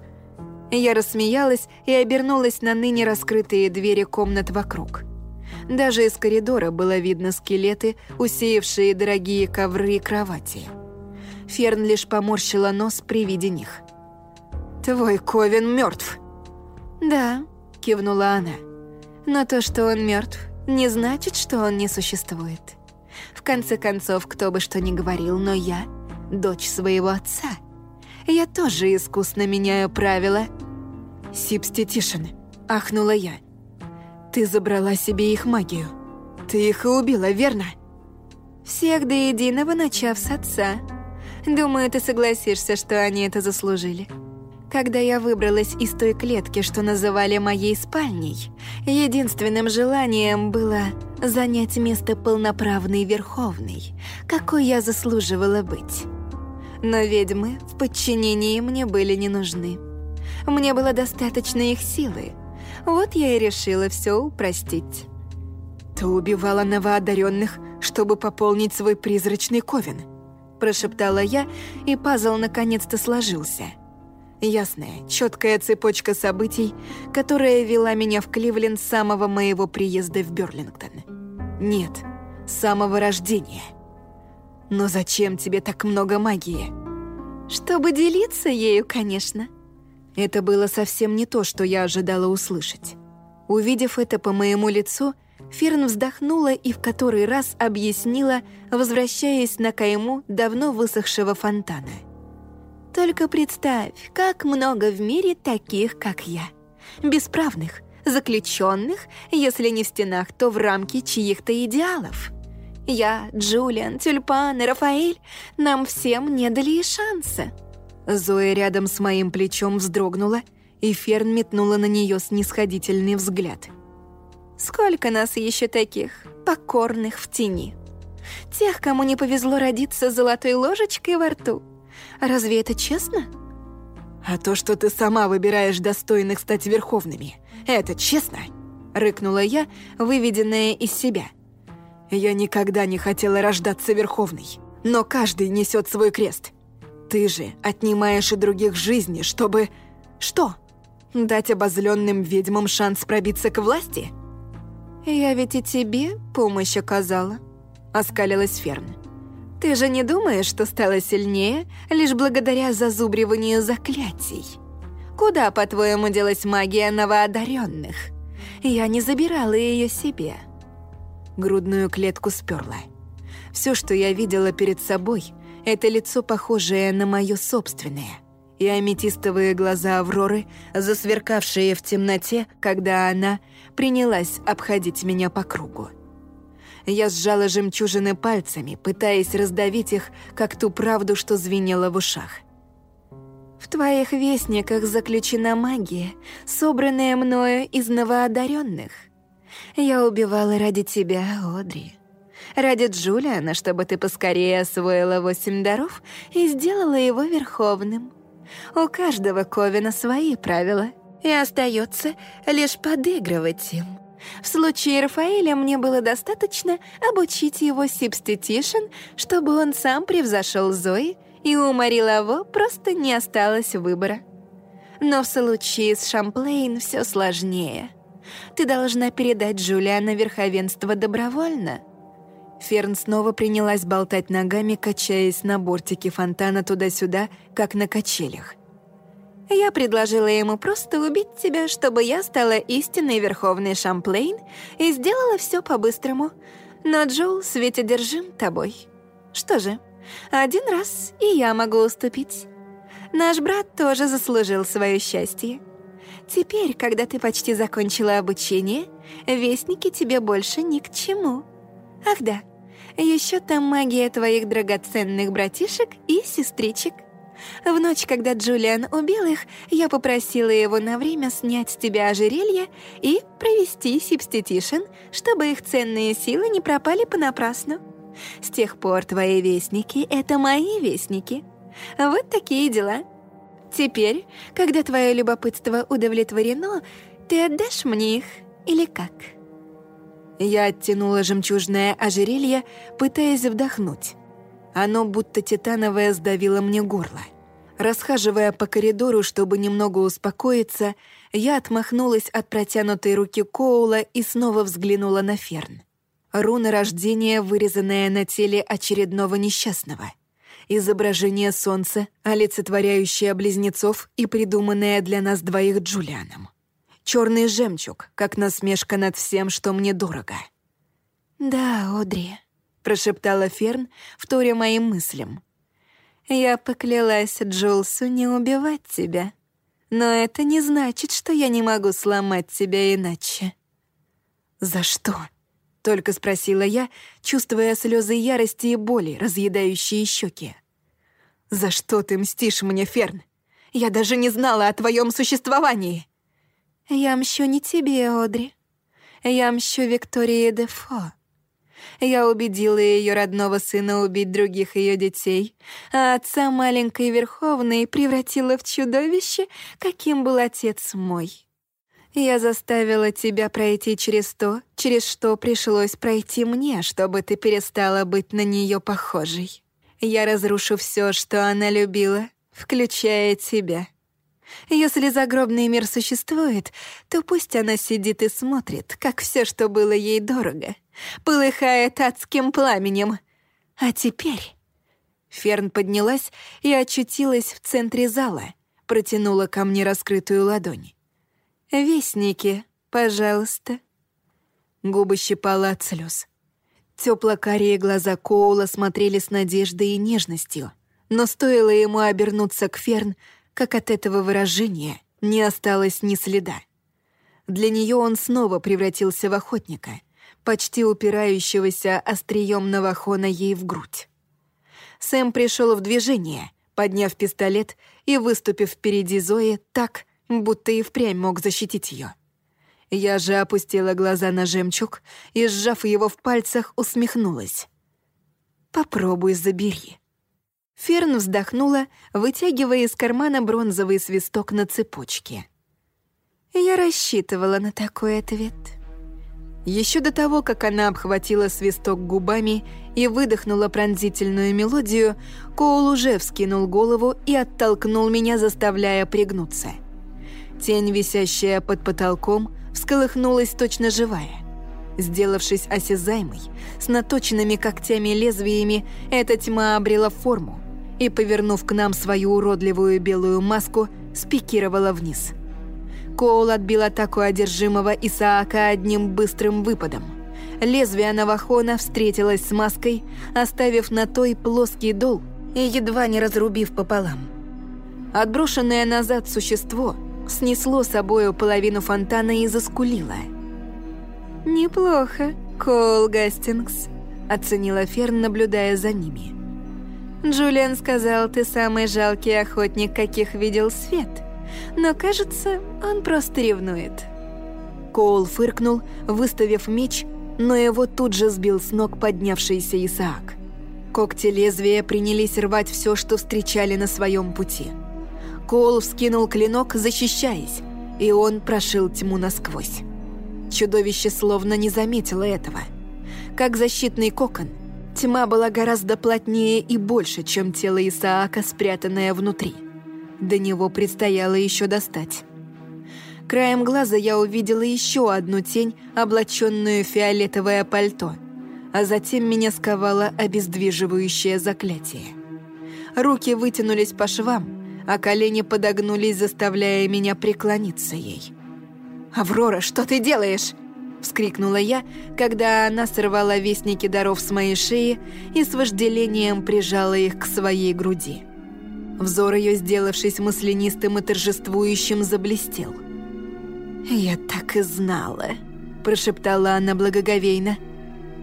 Я рассмеялась и обернулась на ныне раскрытые двери комнат вокруг. Даже из коридора было видно скелеты, усеявшие дорогие ковры и кровати. Ферн лишь поморщила нос при виде них. «Твой Ковен мертв. «Да», — кивнула она. «Но то, что он мертв, не значит, что он не существует. В конце концов, кто бы что ни говорил, но я — дочь своего отца. я тоже искусно меняю правила. «Сипстетишин», — ахнула я. «Ты забрала себе их магию. Ты их и убила, верно?» «Всех до единого, начав с отца. Думаю, ты согласишься, что они это заслужили». Когда я выбралась из той клетки, что называли моей спальней, единственным желанием было занять место полноправной Верховной, какой я заслуживала быть. Но ведьмы в подчинении мне были не нужны. Мне было достаточно их силы. Вот я и решила все упростить. «Ты убивала новоодаренных, чтобы пополнить свой призрачный ковен», прошептала я, и пазл наконец-то сложился – Ясная, четкая цепочка событий, которая вела меня в Кливленд с самого моего приезда в Берлингтон. Нет, с самого рождения. Но зачем тебе так много магии? Чтобы делиться ею, конечно. Это было совсем не то, что я ожидала услышать. Увидев это по моему лицу, Ферн вздохнула и в который раз объяснила, возвращаясь на кайму давно высохшего фонтана — только представь, как много в мире таких, как я. Бесправных, заключенных, если не в стенах, то в рамки чьих-то идеалов. Я, Джулиан, Тюльпан и Рафаэль, нам всем не дали и шанса. Зоя рядом с моим плечом вздрогнула, и Ферн метнула на нее снисходительный взгляд. «Сколько нас еще таких, покорных в тени? Тех, кому не повезло родиться с золотой ложечкой во рту?» Разве это честно? А то, что ты сама выбираешь достойных стать верховными, это честно? Рыкнула я, выведенная из себя. Я никогда не хотела рождаться верховной, но каждый несет свой крест. Ты же отнимаешь и других жизни, чтобы... Что? Дать обозленным ведьмам шанс пробиться к власти? Я ведь и тебе помощь оказала, оскалилась Ферн. Ты же не думаешь, что стала сильнее лишь благодаря зазубриванию заклятий? Куда, по-твоему, делась магия новоодаренных? Я не забирала ее себе. Грудную клетку сперла. Все, что я видела перед собой, это лицо, похожее на мое собственное, и аметистовые глаза Авроры, засверкавшие в темноте, когда она принялась обходить меня по кругу. Я сжала жемчужины пальцами, пытаясь раздавить их, как ту правду, что звенела в ушах. «В твоих вестниках заключена магия, собранная мною из новоодаренных. Я убивала ради тебя, Одри. Ради Джулиана, чтобы ты поскорее освоила восемь даров и сделала его верховным. У каждого Ковина свои правила, и остается лишь подыгрывать им». В случае Рафаэля мне было достаточно обучить его сибстетишн, чтобы он сам превзошел Зои, и у Мари Лаво просто не осталось выбора. Но в случае с Шамплейн все сложнее. Ты должна передать Джулиана верховенство добровольно. Ферн снова принялась болтать ногами, качаясь на бортике фонтана туда-сюда, как на качелях. Я предложила ему просто убить тебя, чтобы я стала истинной Верховной Шамплейн и сделала все по-быстрому. Но Джоул ведь одержим тобой. Что же, один раз и я могу уступить. Наш брат тоже заслужил свое счастье. Теперь, когда ты почти закончила обучение, вестники тебе больше ни к чему. Ах да, еще там магия твоих драгоценных братишек и сестричек. В ночь, когда Джулиан убил их, я попросила его на время снять с тебя ожерелье и провести сибстетишн, чтобы их ценные силы не пропали понапрасну. С тех пор твои вестники — это мои вестники. Вот такие дела. Теперь, когда твое любопытство удовлетворено, ты отдашь мне их или как?» Я оттянула жемчужное ожерелье, пытаясь вдохнуть. Оно будто титановое сдавило мне горло. Расхаживая по коридору, чтобы немного успокоиться, я отмахнулась от протянутой руки Коула и снова взглянула на Ферн. Руна рождения, вырезанная на теле очередного несчастного. Изображение солнца, олицетворяющее близнецов и придуманное для нас двоих Джулианом. Черный жемчуг, как насмешка над всем, что мне дорого. «Да, Одри», прошептала Ферн, вторя моим мыслям. Я поклялась Джулсу не убивать тебя. Но это не значит, что я не могу сломать тебя иначе. «За что?» — только спросила я, чувствуя слезы ярости и боли, разъедающие щеки. «За что ты мстишь мне, Ферн? Я даже не знала о твоем существовании!» «Я мщу не тебе, Одри. Я мщу Виктории Дефо. Я убедила ее родного сына убить других ее детей, а отца маленькой Верховной превратила в чудовище, каким был отец мой. Я заставила тебя пройти через то, через что пришлось пройти мне, чтобы ты перестала быть на нее похожей. Я разрушу все, что она любила, включая тебя. Если загробный мир существует, то пусть она сидит и смотрит, как все, что было ей дорого, полыхает адским пламенем. А теперь... Ферн поднялась и очутилась в центре зала, протянула ко мне раскрытую ладонь. «Вестники, пожалуйста». Губы щипала слез. Тепло-карие глаза Коула смотрели с надеждой и нежностью, но стоило ему обернуться к Ферн, как от этого выражения не осталось ни следа. Для нее он снова превратился в охотника, почти упирающегося острием Навахона ей в грудь. Сэм пришел в движение, подняв пистолет и выступив впереди Зои так, будто и впрямь мог защитить ее. Я же опустила глаза на жемчуг и, сжав его в пальцах, усмехнулась. «Попробуй забери». Ферн вздохнула, вытягивая из кармана бронзовый свисток на цепочке. «Я рассчитывала на такой ответ». Еще до того, как она обхватила свисток губами и выдохнула пронзительную мелодию, Коул уже вскинул голову и оттолкнул меня, заставляя пригнуться. Тень, висящая под потолком, всколыхнулась точно живая. Сделавшись осязаемой, с наточенными когтями-лезвиями, эта тьма обрела форму и, повернув к нам свою уродливую белую маску, спикировала вниз. Коул отбил атаку одержимого Исаака одним быстрым выпадом. Лезвие Навахона встретилось с маской, оставив на той плоский дол и едва не разрубив пополам. Отброшенное назад существо снесло собою половину фонтана и заскулило. «Неплохо, Коул Гастингс», — оценила Ферн, наблюдая за ними. Джулиан сказал, ты самый жалкий охотник, каких видел свет. Но, кажется, он просто ревнует. Коул фыркнул, выставив меч, но его тут же сбил с ног поднявшийся Исаак. Когти лезвия принялись рвать все, что встречали на своем пути. Коул вскинул клинок, защищаясь, и он прошил тьму насквозь. Чудовище словно не заметило этого. Как защитный кокон — Тьма была гораздо плотнее и больше, чем тело Исаака, спрятанное внутри. До него предстояло еще достать. Краем глаза я увидела еще одну тень, облаченную в фиолетовое пальто, а затем меня сковало обездвиживающее заклятие. Руки вытянулись по швам, а колени подогнулись, заставляя меня преклониться ей. «Аврора, что ты делаешь?» Вскрикнула я, когда она сорвала вестники даров с моей шеи и с вожделением прижала их к своей груди. Взор ее, сделавшись маслянистым и торжествующим, заблестел. «Я так и знала», – прошептала она благоговейно.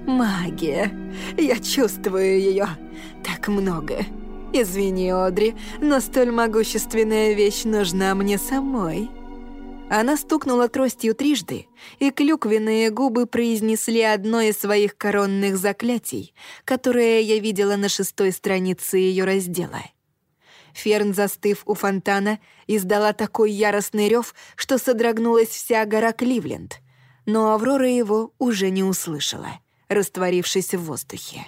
«Магия! Я чувствую ее. Так много. Извини, Одри, но столь могущественная вещь нужна мне самой». Она стукнула тростью трижды, и клюквенные губы произнесли одно из своих коронных заклятий, которое я видела на шестой странице ее раздела. Ферн, застыв у фонтана, издала такой яростный рев, что содрогнулась вся гора Кливленд, но Аврора его уже не услышала, растворившись в воздухе.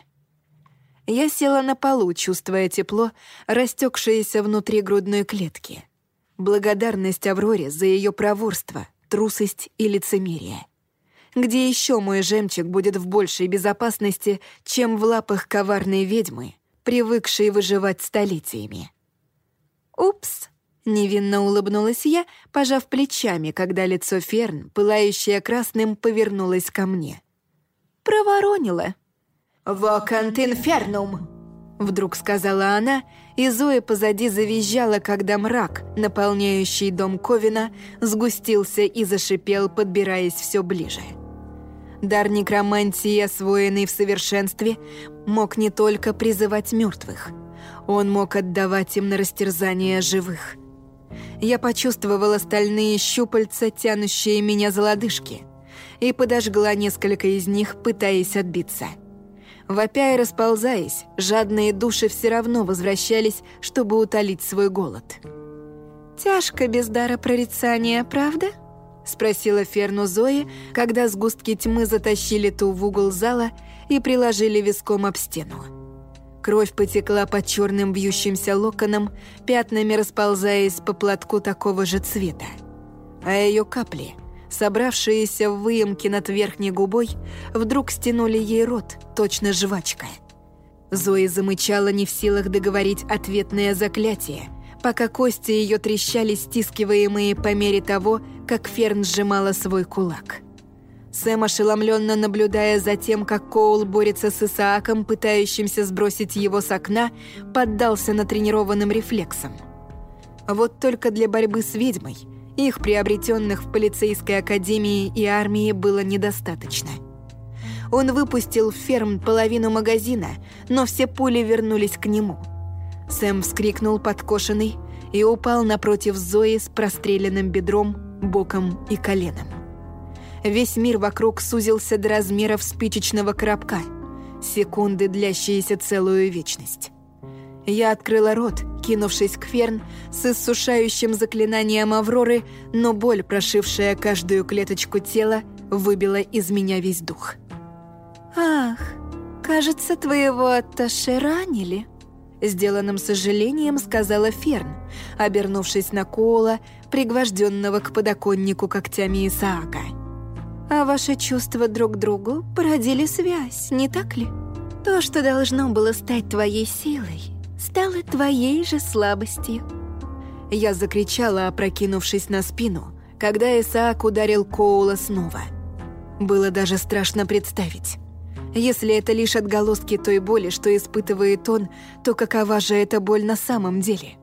Я села на полу, чувствуя тепло, растекшееся внутри грудной клетки — Благодарность Авроре за ее проворство, трусость и лицемерие. Где еще мой жемчуг будет в большей безопасности, чем в лапах коварной ведьмы, привыкшей выживать столетиями? «Упс!» — невинно улыбнулась я, пожав плечами, когда лицо Ферн, пылающее красным, повернулось ко мне. «Проворонила!» «Вокант инфернум!» Вдруг сказала она, и Зоя позади завизжала, когда мрак, наполняющий дом Ковина, сгустился и зашипел, подбираясь все ближе. Дар некромантии, освоенный в совершенстве, мог не только призывать мертвых. Он мог отдавать им на растерзание живых. Я почувствовала стальные щупальца, тянущие меня за лодыжки, и подожгла несколько из них, пытаясь отбиться. Вопя и расползаясь, жадные души все равно возвращались, чтобы утолить свой голод. «Тяжко без дара прорицания, правда?» — спросила Ферну Зои, когда сгустки тьмы затащили ту в угол зала и приложили виском об стену. Кровь потекла по черным вьющимся локонам, пятнами расползаясь по платку такого же цвета. А ее капли, собравшиеся в выемке над верхней губой, вдруг стянули ей рот, точно жвачка. Зои замычала не в силах договорить ответное заклятие, пока кости ее трещали, стискиваемые по мере того, как Ферн сжимала свой кулак. Сэм, ошеломленно наблюдая за тем, как Коул борется с Исааком, пытающимся сбросить его с окна, поддался натренированным рефлексам. Вот только для борьбы с ведьмой их приобретенных в полицейской академии и армии было недостаточно. Он выпустил в ферм половину магазина, но все пули вернулись к нему. Сэм вскрикнул подкошенный и упал напротив Зои с простреленным бедром, боком и коленом. Весь мир вокруг сузился до размеров спичечного коробка. Секунды, длящиеся целую вечность. Я открыла рот, кинувшись к Ферн с иссушающим заклинанием Авроры, но боль, прошившая каждую клеточку тела, выбила из меня весь дух. «Ах, кажется, твоего Атташе ранили», сделанным сожалением сказала Ферн, обернувшись на Коула, пригвожденного к подоконнику когтями Исаака. «А ваши чувства друг к другу породили связь, не так ли? То, что должно было стать твоей силой, стало твоей же слабостью». Я закричала, опрокинувшись на спину, когда Исаак ударил Коула снова. Было даже страшно представить. Если это лишь отголоски той боли, что испытывает он, то какова же эта боль на самом деле?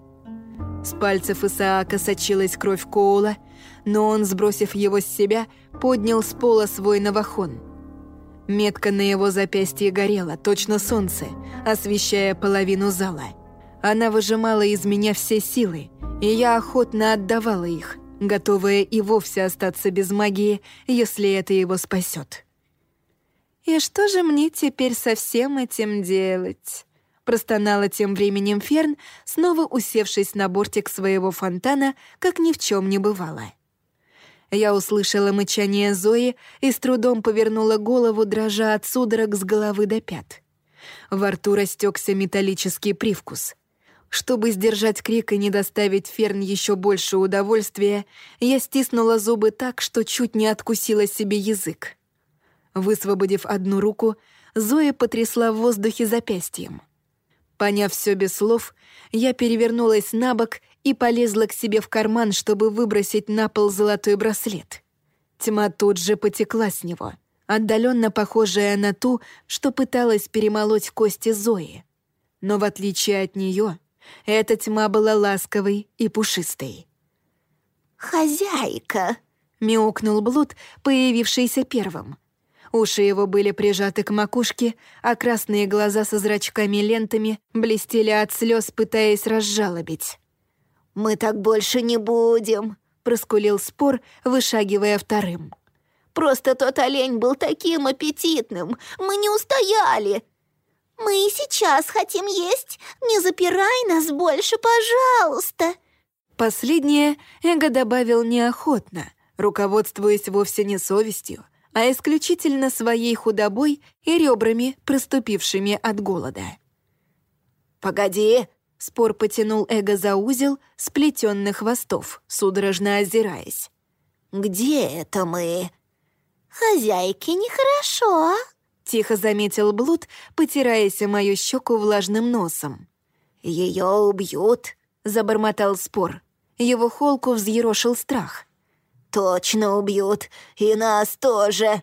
С пальцев Исаака сочилась кровь Коула, но он, сбросив его с себя, поднял с пола свой новохон. Метка на его запястье горела, точно солнце, освещая половину зала. Она выжимала из меня все силы, и я охотно отдавала их, готовая и вовсе остаться без магии, если это его спасет. «И что же мне теперь со всем этим делать?» Простонала тем временем Ферн, снова усевшись на бортик своего фонтана, как ни в чем не бывало. Я услышала мычание Зои и с трудом повернула голову, дрожа от судорог с головы до пят. Во рту растекся металлический привкус. Чтобы сдержать крик и не доставить Ферн еще больше удовольствия, я стиснула зубы так, что чуть не откусила себе язык. Высвободив одну руку, Зоя потрясла в воздухе запястьем. Поняв все без слов, я перевернулась на бок и полезла к себе в карман, чтобы выбросить на пол золотой браслет. Тьма тут же потекла с него, отдаленно похожая на ту, что пыталась перемолоть кости Зои. Но в отличие от нее, эта тьма была ласковой и пушистой. «Хозяйка!» — мяукнул Блуд, появившийся первым — Уши его были прижаты к макушке, а красные глаза со зрачками-лентами блестели от слез, пытаясь разжалобить. «Мы так больше не будем», — проскулил спор, вышагивая вторым. «Просто тот олень был таким аппетитным, мы не устояли. Мы и сейчас хотим есть, не запирай нас больше, пожалуйста». Последнее Эго добавил неохотно, руководствуясь вовсе не совестью, а исключительно своей худобой и ребрами, проступившими от голода. «Погоди!» — спор потянул эго за узел сплетенных хвостов, судорожно озираясь. «Где это мы?» «Хозяйке нехорошо», — тихо заметил Блуд, потираясь о мою щеку влажным носом. «Ее убьют», — забормотал спор. Его холку взъерошил страх. Точно убьют. И нас тоже.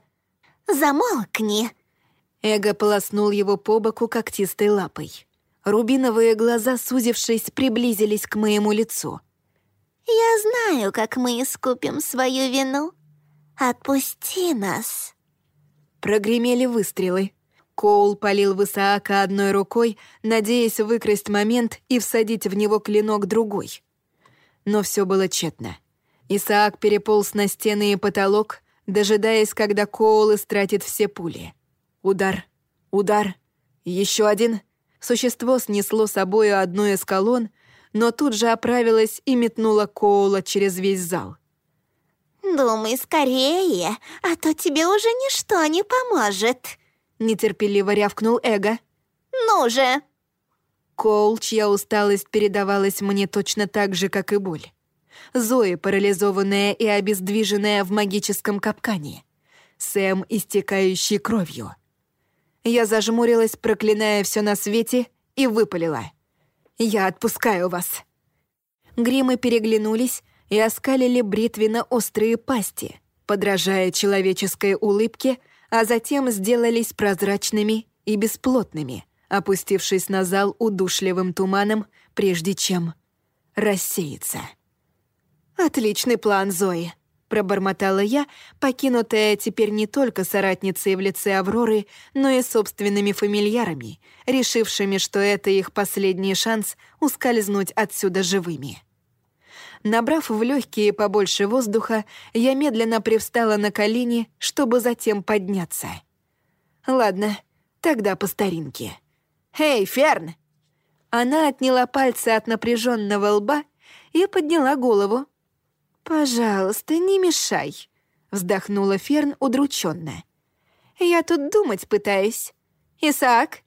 Замолкни. Эго полоснул его по боку когтистой лапой. Рубиновые глаза, сузившись, приблизились к моему лицу. «Я знаю, как мы искупим свою вину. Отпусти нас!» Прогремели выстрелы. Коул полил в Исаака одной рукой, надеясь выкрасть момент и всадить в него клинок другой. Но все было тщетно. Исаак переполз на стены и потолок, дожидаясь, когда Коул истратит все пули. Удар, удар, еще один. Существо снесло собою одну из колонн, но тут же оправилось и метнуло Коула через весь зал. «Думай скорее, а то тебе уже ничто не поможет», — нетерпеливо рявкнул Эго. «Ну же!» Коул, чья усталость передавалась мне точно так же, как и боль. Зои, парализованная и обездвиженная в магическом капкане. Сэм, истекающий кровью. Я зажмурилась, проклиная все на свете, и выпалила. «Я отпускаю вас». Гримы переглянулись и оскалили бритвенно-острые пасти, подражая человеческой улыбке — а затем сделались прозрачными и бесплотными, опустившись на зал удушливым туманом, прежде чем рассеяться. «Отличный план, Зои», — пробормотала я, покинутая теперь не только соратницей в лице Авроры, но и собственными фамильярами, решившими, что это их последний шанс ускользнуть отсюда живыми. Набрав в легкие побольше воздуха, я медленно привстала на колени, чтобы затем подняться. Ладно, тогда по старинке. «Эй, Ферн!» Она отняла пальцы от напряженного лба и подняла голову. «Пожалуйста, не мешай», — вздохнула Ферн удрученно. «Я тут думать пытаюсь. Исаак,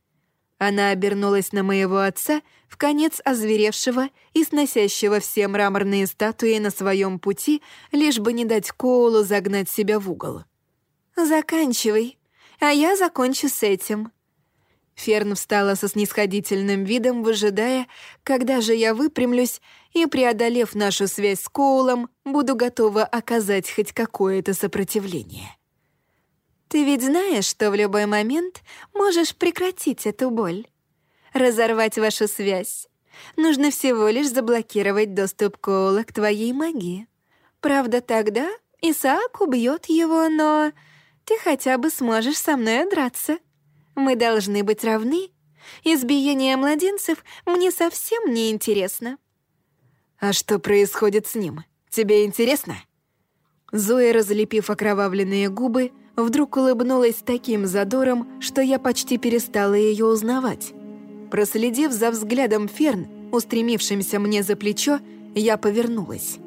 она обернулась на моего отца, в конец озверевшего и сносящего все мраморные статуи на своем пути, лишь бы не дать Коулу загнать себя в угол. «Заканчивай, а я закончу с этим». Ферн встала со снисходительным видом, выжидая, когда же я выпрямлюсь и, преодолев нашу связь с Коулом, буду готова оказать хоть какое-то сопротивление. Ты ведь знаешь, что в любой момент можешь прекратить эту боль. Разорвать вашу связь. Нужно всего лишь заблокировать доступ Коула к твоей магии. Правда, тогда Исаак убьет его, но ты хотя бы сможешь со мной драться. Мы должны быть равны. Избиение младенцев мне совсем не интересно. А что происходит с ним? Тебе интересно? Зоя, разлепив окровавленные губы, вдруг улыбнулась таким задором, что я почти перестала ее узнавать. Проследив за взглядом Ферн, устремившимся мне за плечо, я повернулась.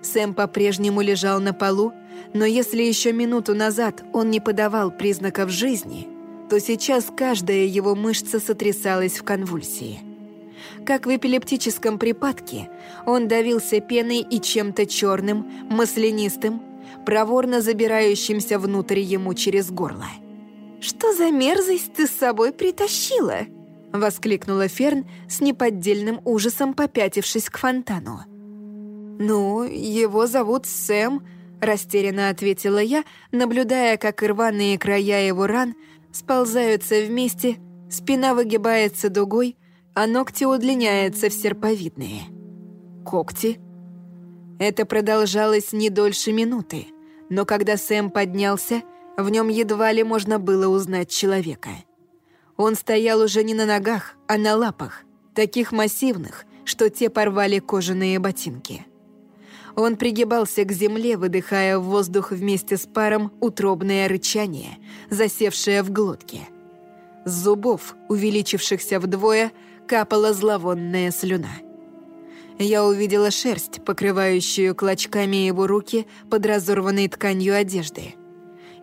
Сэм по-прежнему лежал на полу, но если еще минуту назад он не подавал признаков жизни, то сейчас каждая его мышца сотрясалась в конвульсии. Как в эпилептическом припадке, он давился пеной и чем-то черным, маслянистым, проворно забирающимся внутрь ему через горло. «Что за мерзость ты с собой притащила?» — воскликнула Ферн с неподдельным ужасом, попятившись к фонтану. «Ну, его зовут Сэм», — растерянно ответила я, наблюдая, как рваные края его ран сползаются вместе, спина выгибается дугой, а ногти удлиняются в серповидные. Когти — это продолжалось не дольше минуты, но когда Сэм поднялся, в нем едва ли можно было узнать человека. Он стоял уже не на ногах, а на лапах, таких массивных, что те порвали кожаные ботинки. Он пригибался к земле, выдыхая в воздух вместе с паром утробное рычание, засевшее в глотке. С зубов, увеличившихся вдвое, капала зловонная слюна я увидела шерсть, покрывающую клочками его руки под разорванной тканью одежды.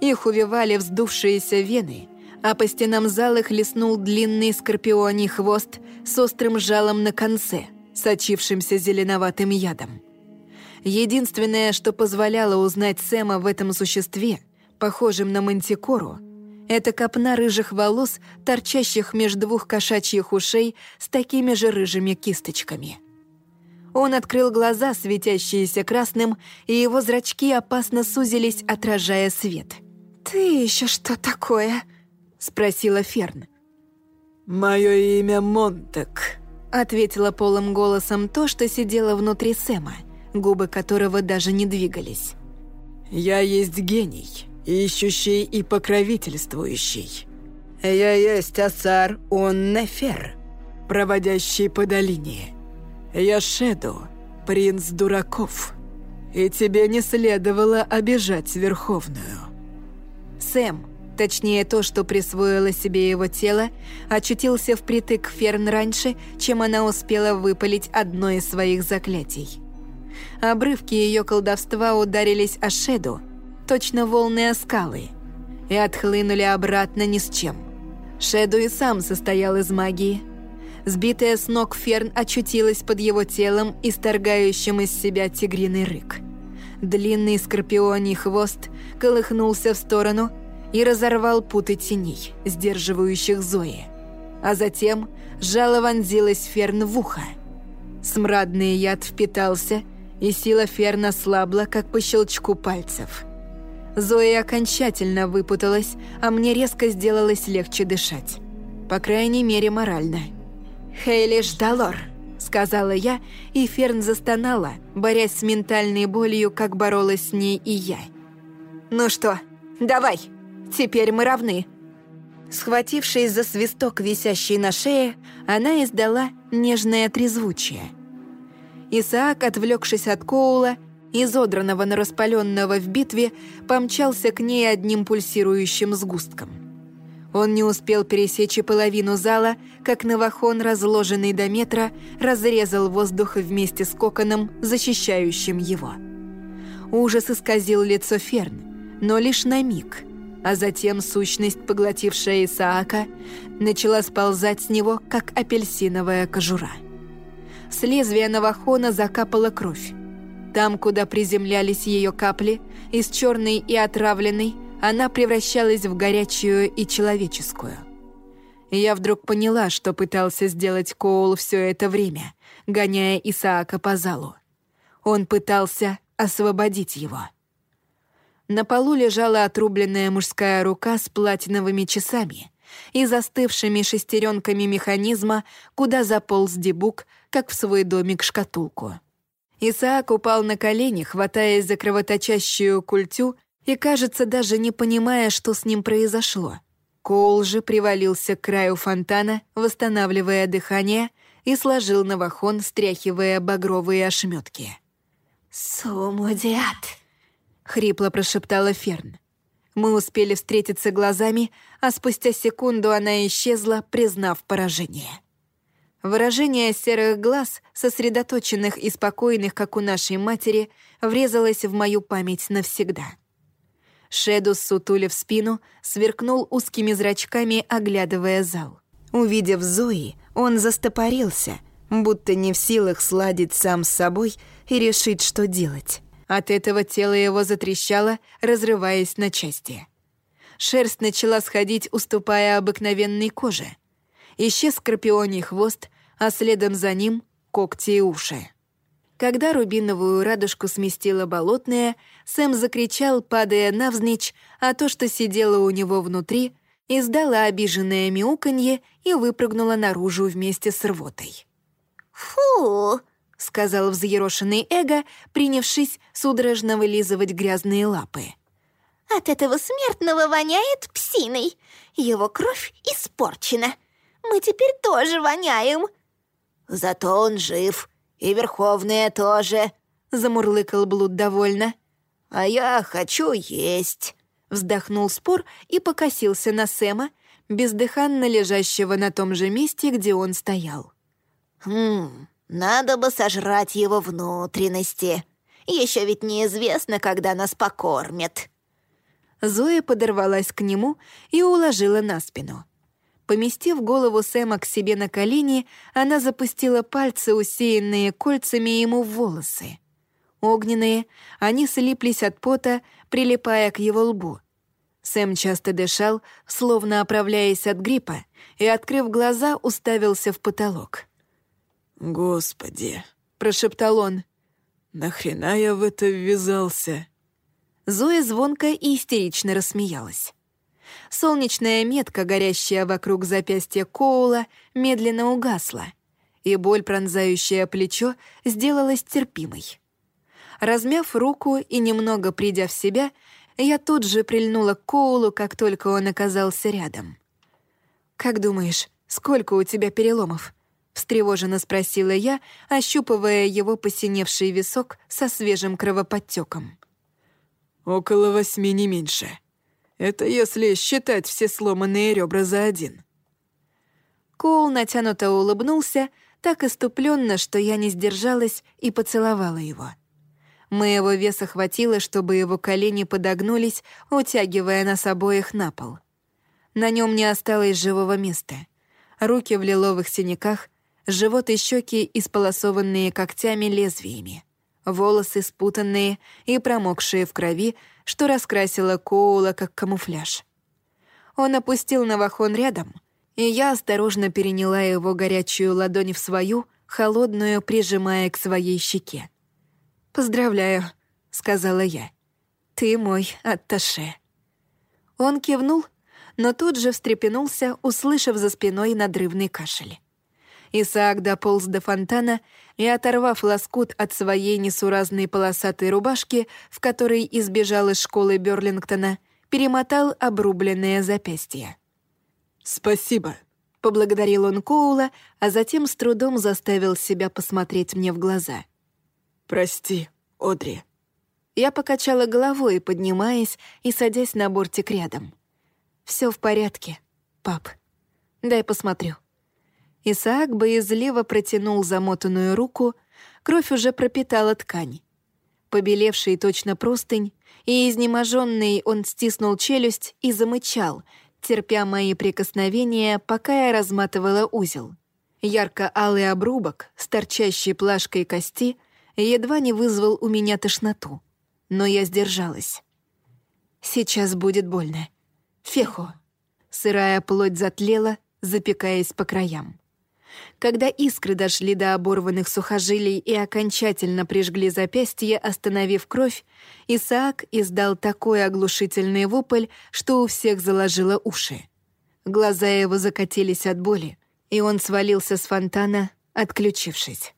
Их увивали вздувшиеся вены, а по стенам зала хлестнул длинный скорпионий хвост с острым жалом на конце, сочившимся зеленоватым ядом. Единственное, что позволяло узнать Сэма в этом существе, похожем на мантикору, это копна рыжих волос, торчащих между двух кошачьих ушей с такими же рыжими кисточками. Он открыл глаза, светящиеся красным, и его зрачки опасно сузились, отражая свет. «Ты еще что такое?» — спросила Ферн. «Мое имя Монтек», — ответила полым голосом то, что сидело внутри Сэма, губы которого даже не двигались. «Я есть гений, ищущий и покровительствующий. Я есть Асар Уннефер, проводящий по долине. Я Шеду, принц дураков, и тебе не следовало обижать Верховную». Сэм, точнее то, что присвоило себе его тело, очутился впритык Ферн раньше, чем она успела выпалить одно из своих заклятий. Обрывки ее колдовства ударились о Шеду, точно волны о скалы, и отхлынули обратно ни с чем. Шеду и сам состоял из магии. Сбитая с ног Ферн очутилась под его телом, исторгающим из себя тигриный рык. Длинный скорпионий хвост колыхнулся в сторону и разорвал путы теней, сдерживающих Зои. А затем жало вонзилось Ферн в ухо. Смрадный яд впитался, и сила Ферна слабла, как по щелчку пальцев. Зоя окончательно выпуталась, а мне резко сделалось легче дышать. По крайней мере, морально. «Хейлиш Далор», — сказала я, и Ферн застонала, борясь с ментальной болью, как боролась с ней и я. «Ну что, давай, теперь мы равны». Схватившись за свисток, висящий на шее, она издала нежное трезвучие. Исаак, отвлекшись от Коула, изодранного на распаленного в битве, помчался к ней одним пульсирующим сгустком. Он не успел пересечь и половину зала, как Новохон, разложенный до метра, разрезал воздух вместе с коконом, защищающим его. Ужас исказил лицо Ферн, но лишь на миг, а затем сущность, поглотившая Исаака, начала сползать с него, как апельсиновая кожура. С лезвия Новохона закапала кровь. Там, куда приземлялись ее капли, из черной и отравленной, она превращалась в горячую и человеческую. Я вдруг поняла, что пытался сделать Коул все это время, гоняя Исаака по залу. Он пытался освободить его. На полу лежала отрубленная мужская рука с платиновыми часами и застывшими шестеренками механизма, куда заполз Дебук, как в свой домик шкатулку. Исаак упал на колени, хватаясь за кровоточащую культю и, кажется, даже не понимая, что с ним произошло. Коул же привалился к краю фонтана, восстанавливая дыхание, и сложил новохон, стряхивая багровые ошметки. «Сумудиат!» — хрипло прошептала Ферн. Мы успели встретиться глазами, а спустя секунду она исчезла, признав поражение. Выражение серых глаз, сосредоточенных и спокойных, как у нашей матери, врезалось в мою память навсегда. Шедус, сутулив спину, сверкнул узкими зрачками, оглядывая зал. Увидев Зои, он застопорился, будто не в силах сладить сам с собой и решить, что делать. От этого тело его затрещало, разрываясь на части. Шерсть начала сходить, уступая обыкновенной коже. Исчез скорпионий хвост, а следом за ним — когти и уши. Когда рубиновую радужку сместила болотная, Сэм закричал, падая навзничь, а то, что сидело у него внутри, издала обиженное мяуканье и выпрыгнула наружу вместе с рвотой. «Фу!» — сказал взъерошенный эго, принявшись судорожно вылизывать грязные лапы. «От этого смертного воняет псиной. Его кровь испорчена. Мы теперь тоже воняем». «Зато он жив, и Верховная тоже», — замурлыкал Блуд довольно. «А я хочу есть», — вздохнул Спор и покосился на Сэма, бездыханно лежащего на том же месте, где он стоял. «Хм, надо бы сожрать его внутренности. Еще ведь неизвестно, когда нас покормят». Зоя подорвалась к нему и уложила на спину. Поместив голову Сэма к себе на колени, она запустила пальцы, усеянные кольцами ему в волосы. Огненные, они слиплись от пота, прилипая к его лбу. Сэм часто дышал, словно оправляясь от гриппа, и, открыв глаза, уставился в потолок. «Господи», — прошептал он, — «нахрена я в это ввязался?» Зоя звонко и истерично рассмеялась. Солнечная метка, горящая вокруг запястья Коула, медленно угасла, и боль, пронзающая плечо, сделалась терпимой. Размяв руку и немного придя в себя, я тут же прильнула к Коулу, как только он оказался рядом. «Как думаешь, сколько у тебя переломов?» — встревоженно спросила я, ощупывая его посиневший висок со свежим кровоподтеком. «Около восьми, не меньше. Это если считать все сломанные ребра за один». Коул натянуто улыбнулся, так иступленно, что я не сдержалась и поцеловала его. Моего веса хватило, чтобы его колени подогнулись, утягивая нас обоих на пол. На нем не осталось живого места. Руки в лиловых синяках, живот и щеки исполосованные когтями лезвиями, волосы спутанные и промокшие в крови, что раскрасило Коула как камуфляж. Он опустил Навахон рядом, и я осторожно переняла его горячую ладонь в свою, холодную, прижимая к своей щеке. «Поздравляю», — сказала я. «Ты мой атташе». Он кивнул, но тут же встрепенулся, услышав за спиной надрывный кашель. Исаак дополз до фонтана и, оторвав лоскут от своей несуразной полосатой рубашки, в которой избежал из школы Берлингтона, перемотал обрубленное запястье. «Спасибо», — поблагодарил он Коула, а затем с трудом заставил себя посмотреть мне в глаза — «Прости, Одри». Я покачала головой, поднимаясь и садясь на бортик рядом. Все в порядке, пап. Дай посмотрю». Исаак боязливо протянул замотанную руку, кровь уже пропитала ткань. Побелевший точно простынь, и изнеможенный он стиснул челюсть и замычал, терпя мои прикосновения, пока я разматывала узел. Ярко-алый обрубок с торчащей плашкой кости едва не вызвал у меня тошноту. Но я сдержалась. Сейчас будет больно. Фехо. Сырая плоть затлела, запекаясь по краям. Когда искры дошли до оборванных сухожилий и окончательно прижгли запястье, остановив кровь, Исаак издал такой оглушительный вопль, что у всех заложило уши. Глаза его закатились от боли, и он свалился с фонтана, отключившись.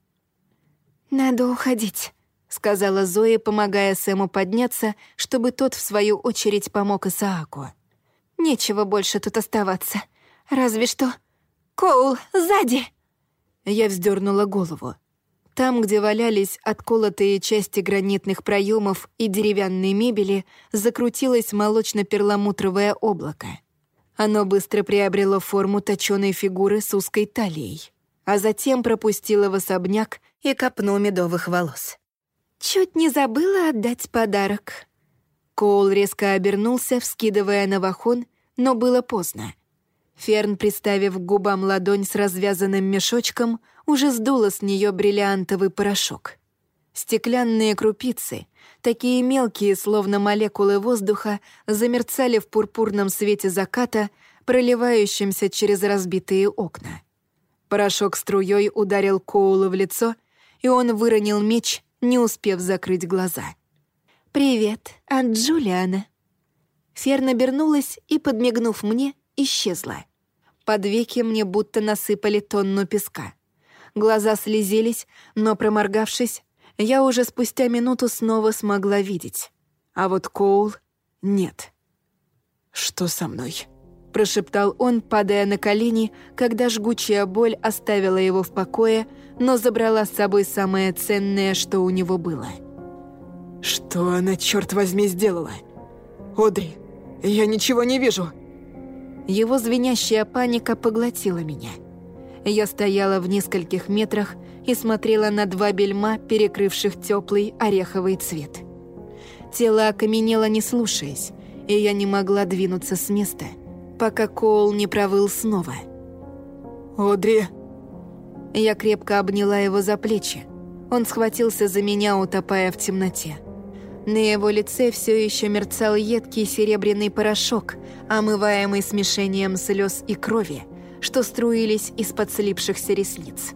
«Надо уходить», — сказала Зоя, помогая Сэму подняться, чтобы тот, в свою очередь, помог Исааку. «Нечего больше тут оставаться. Разве что... Коул, сзади!» Я вздернула голову. Там, где валялись отколотые части гранитных проемов и деревянной мебели, закрутилось молочно-перламутровое облако. Оно быстро приобрело форму точёной фигуры с узкой талией, а затем пропустило в особняк и копну медовых волос. «Чуть не забыла отдать подарок». Коул резко обернулся, вскидывая новохон, но было поздно. Ферн, приставив к губам ладонь с развязанным мешочком, уже сдула с нее бриллиантовый порошок. Стеклянные крупицы, такие мелкие, словно молекулы воздуха, замерцали в пурпурном свете заката, проливающемся через разбитые окна. Порошок струей ударил Коула в лицо — и он выронил меч, не успев закрыть глаза. «Привет, от Джулиана». Ферна обернулась и, подмигнув мне, исчезла. Под веки мне будто насыпали тонну песка. Глаза слезились, но, проморгавшись, я уже спустя минуту снова смогла видеть. А вот Коул — нет. «Что со мной?» — прошептал он, падая на колени, когда жгучая боль оставила его в покое, но забрала с собой самое ценное, что у него было. «Что она, черт возьми, сделала? Одри, я ничего не вижу!» Его звенящая паника поглотила меня. Я стояла в нескольких метрах и смотрела на два бельма, перекрывших теплый ореховый цвет. Тело окаменело, не слушаясь, и я не могла двинуться с места, пока Коул не провыл снова. «Одри!» Я крепко обняла его за плечи. Он схватился за меня, утопая в темноте. На его лице все еще мерцал едкий серебряный порошок, омываемый смешением слез и крови, что струились из-под слипшихся ресниц.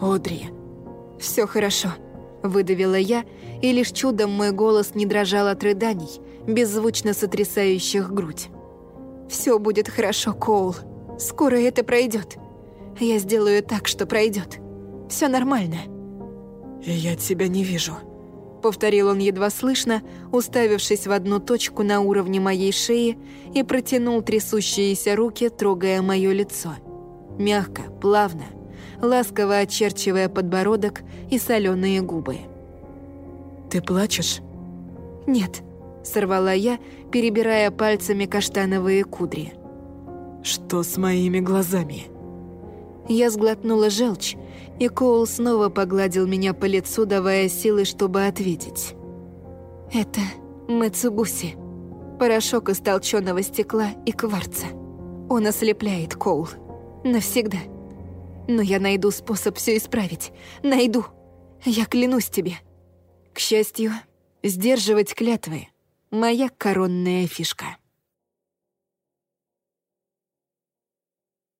«Одри!» «Все хорошо», — выдавила я, и лишь чудом мой голос не дрожал от рыданий, беззвучно сотрясающих грудь. Все будет хорошо, Коул. Скоро это пройдет. Я сделаю так, что пройдет. Все нормально. «Я тебя не вижу», — повторил он едва слышно, уставившись в одну точку на уровне моей шеи и протянул трясущиеся руки, трогая мое лицо. Мягко, плавно, ласково очерчивая подбородок и соленые губы. «Ты плачешь?» «Нет», — сорвала я, перебирая пальцами каштановые кудри. «Что с моими глазами?» Я сглотнула желчь, и Коул снова погладил меня по лицу, давая силы, чтобы ответить. «Это Мэцубуси. Порошок из толченого стекла и кварца. Он ослепляет, Коул. Навсегда. Но я найду способ все исправить. Найду. Я клянусь тебе». К счастью, сдерживать клятвы — моя коронная фишка.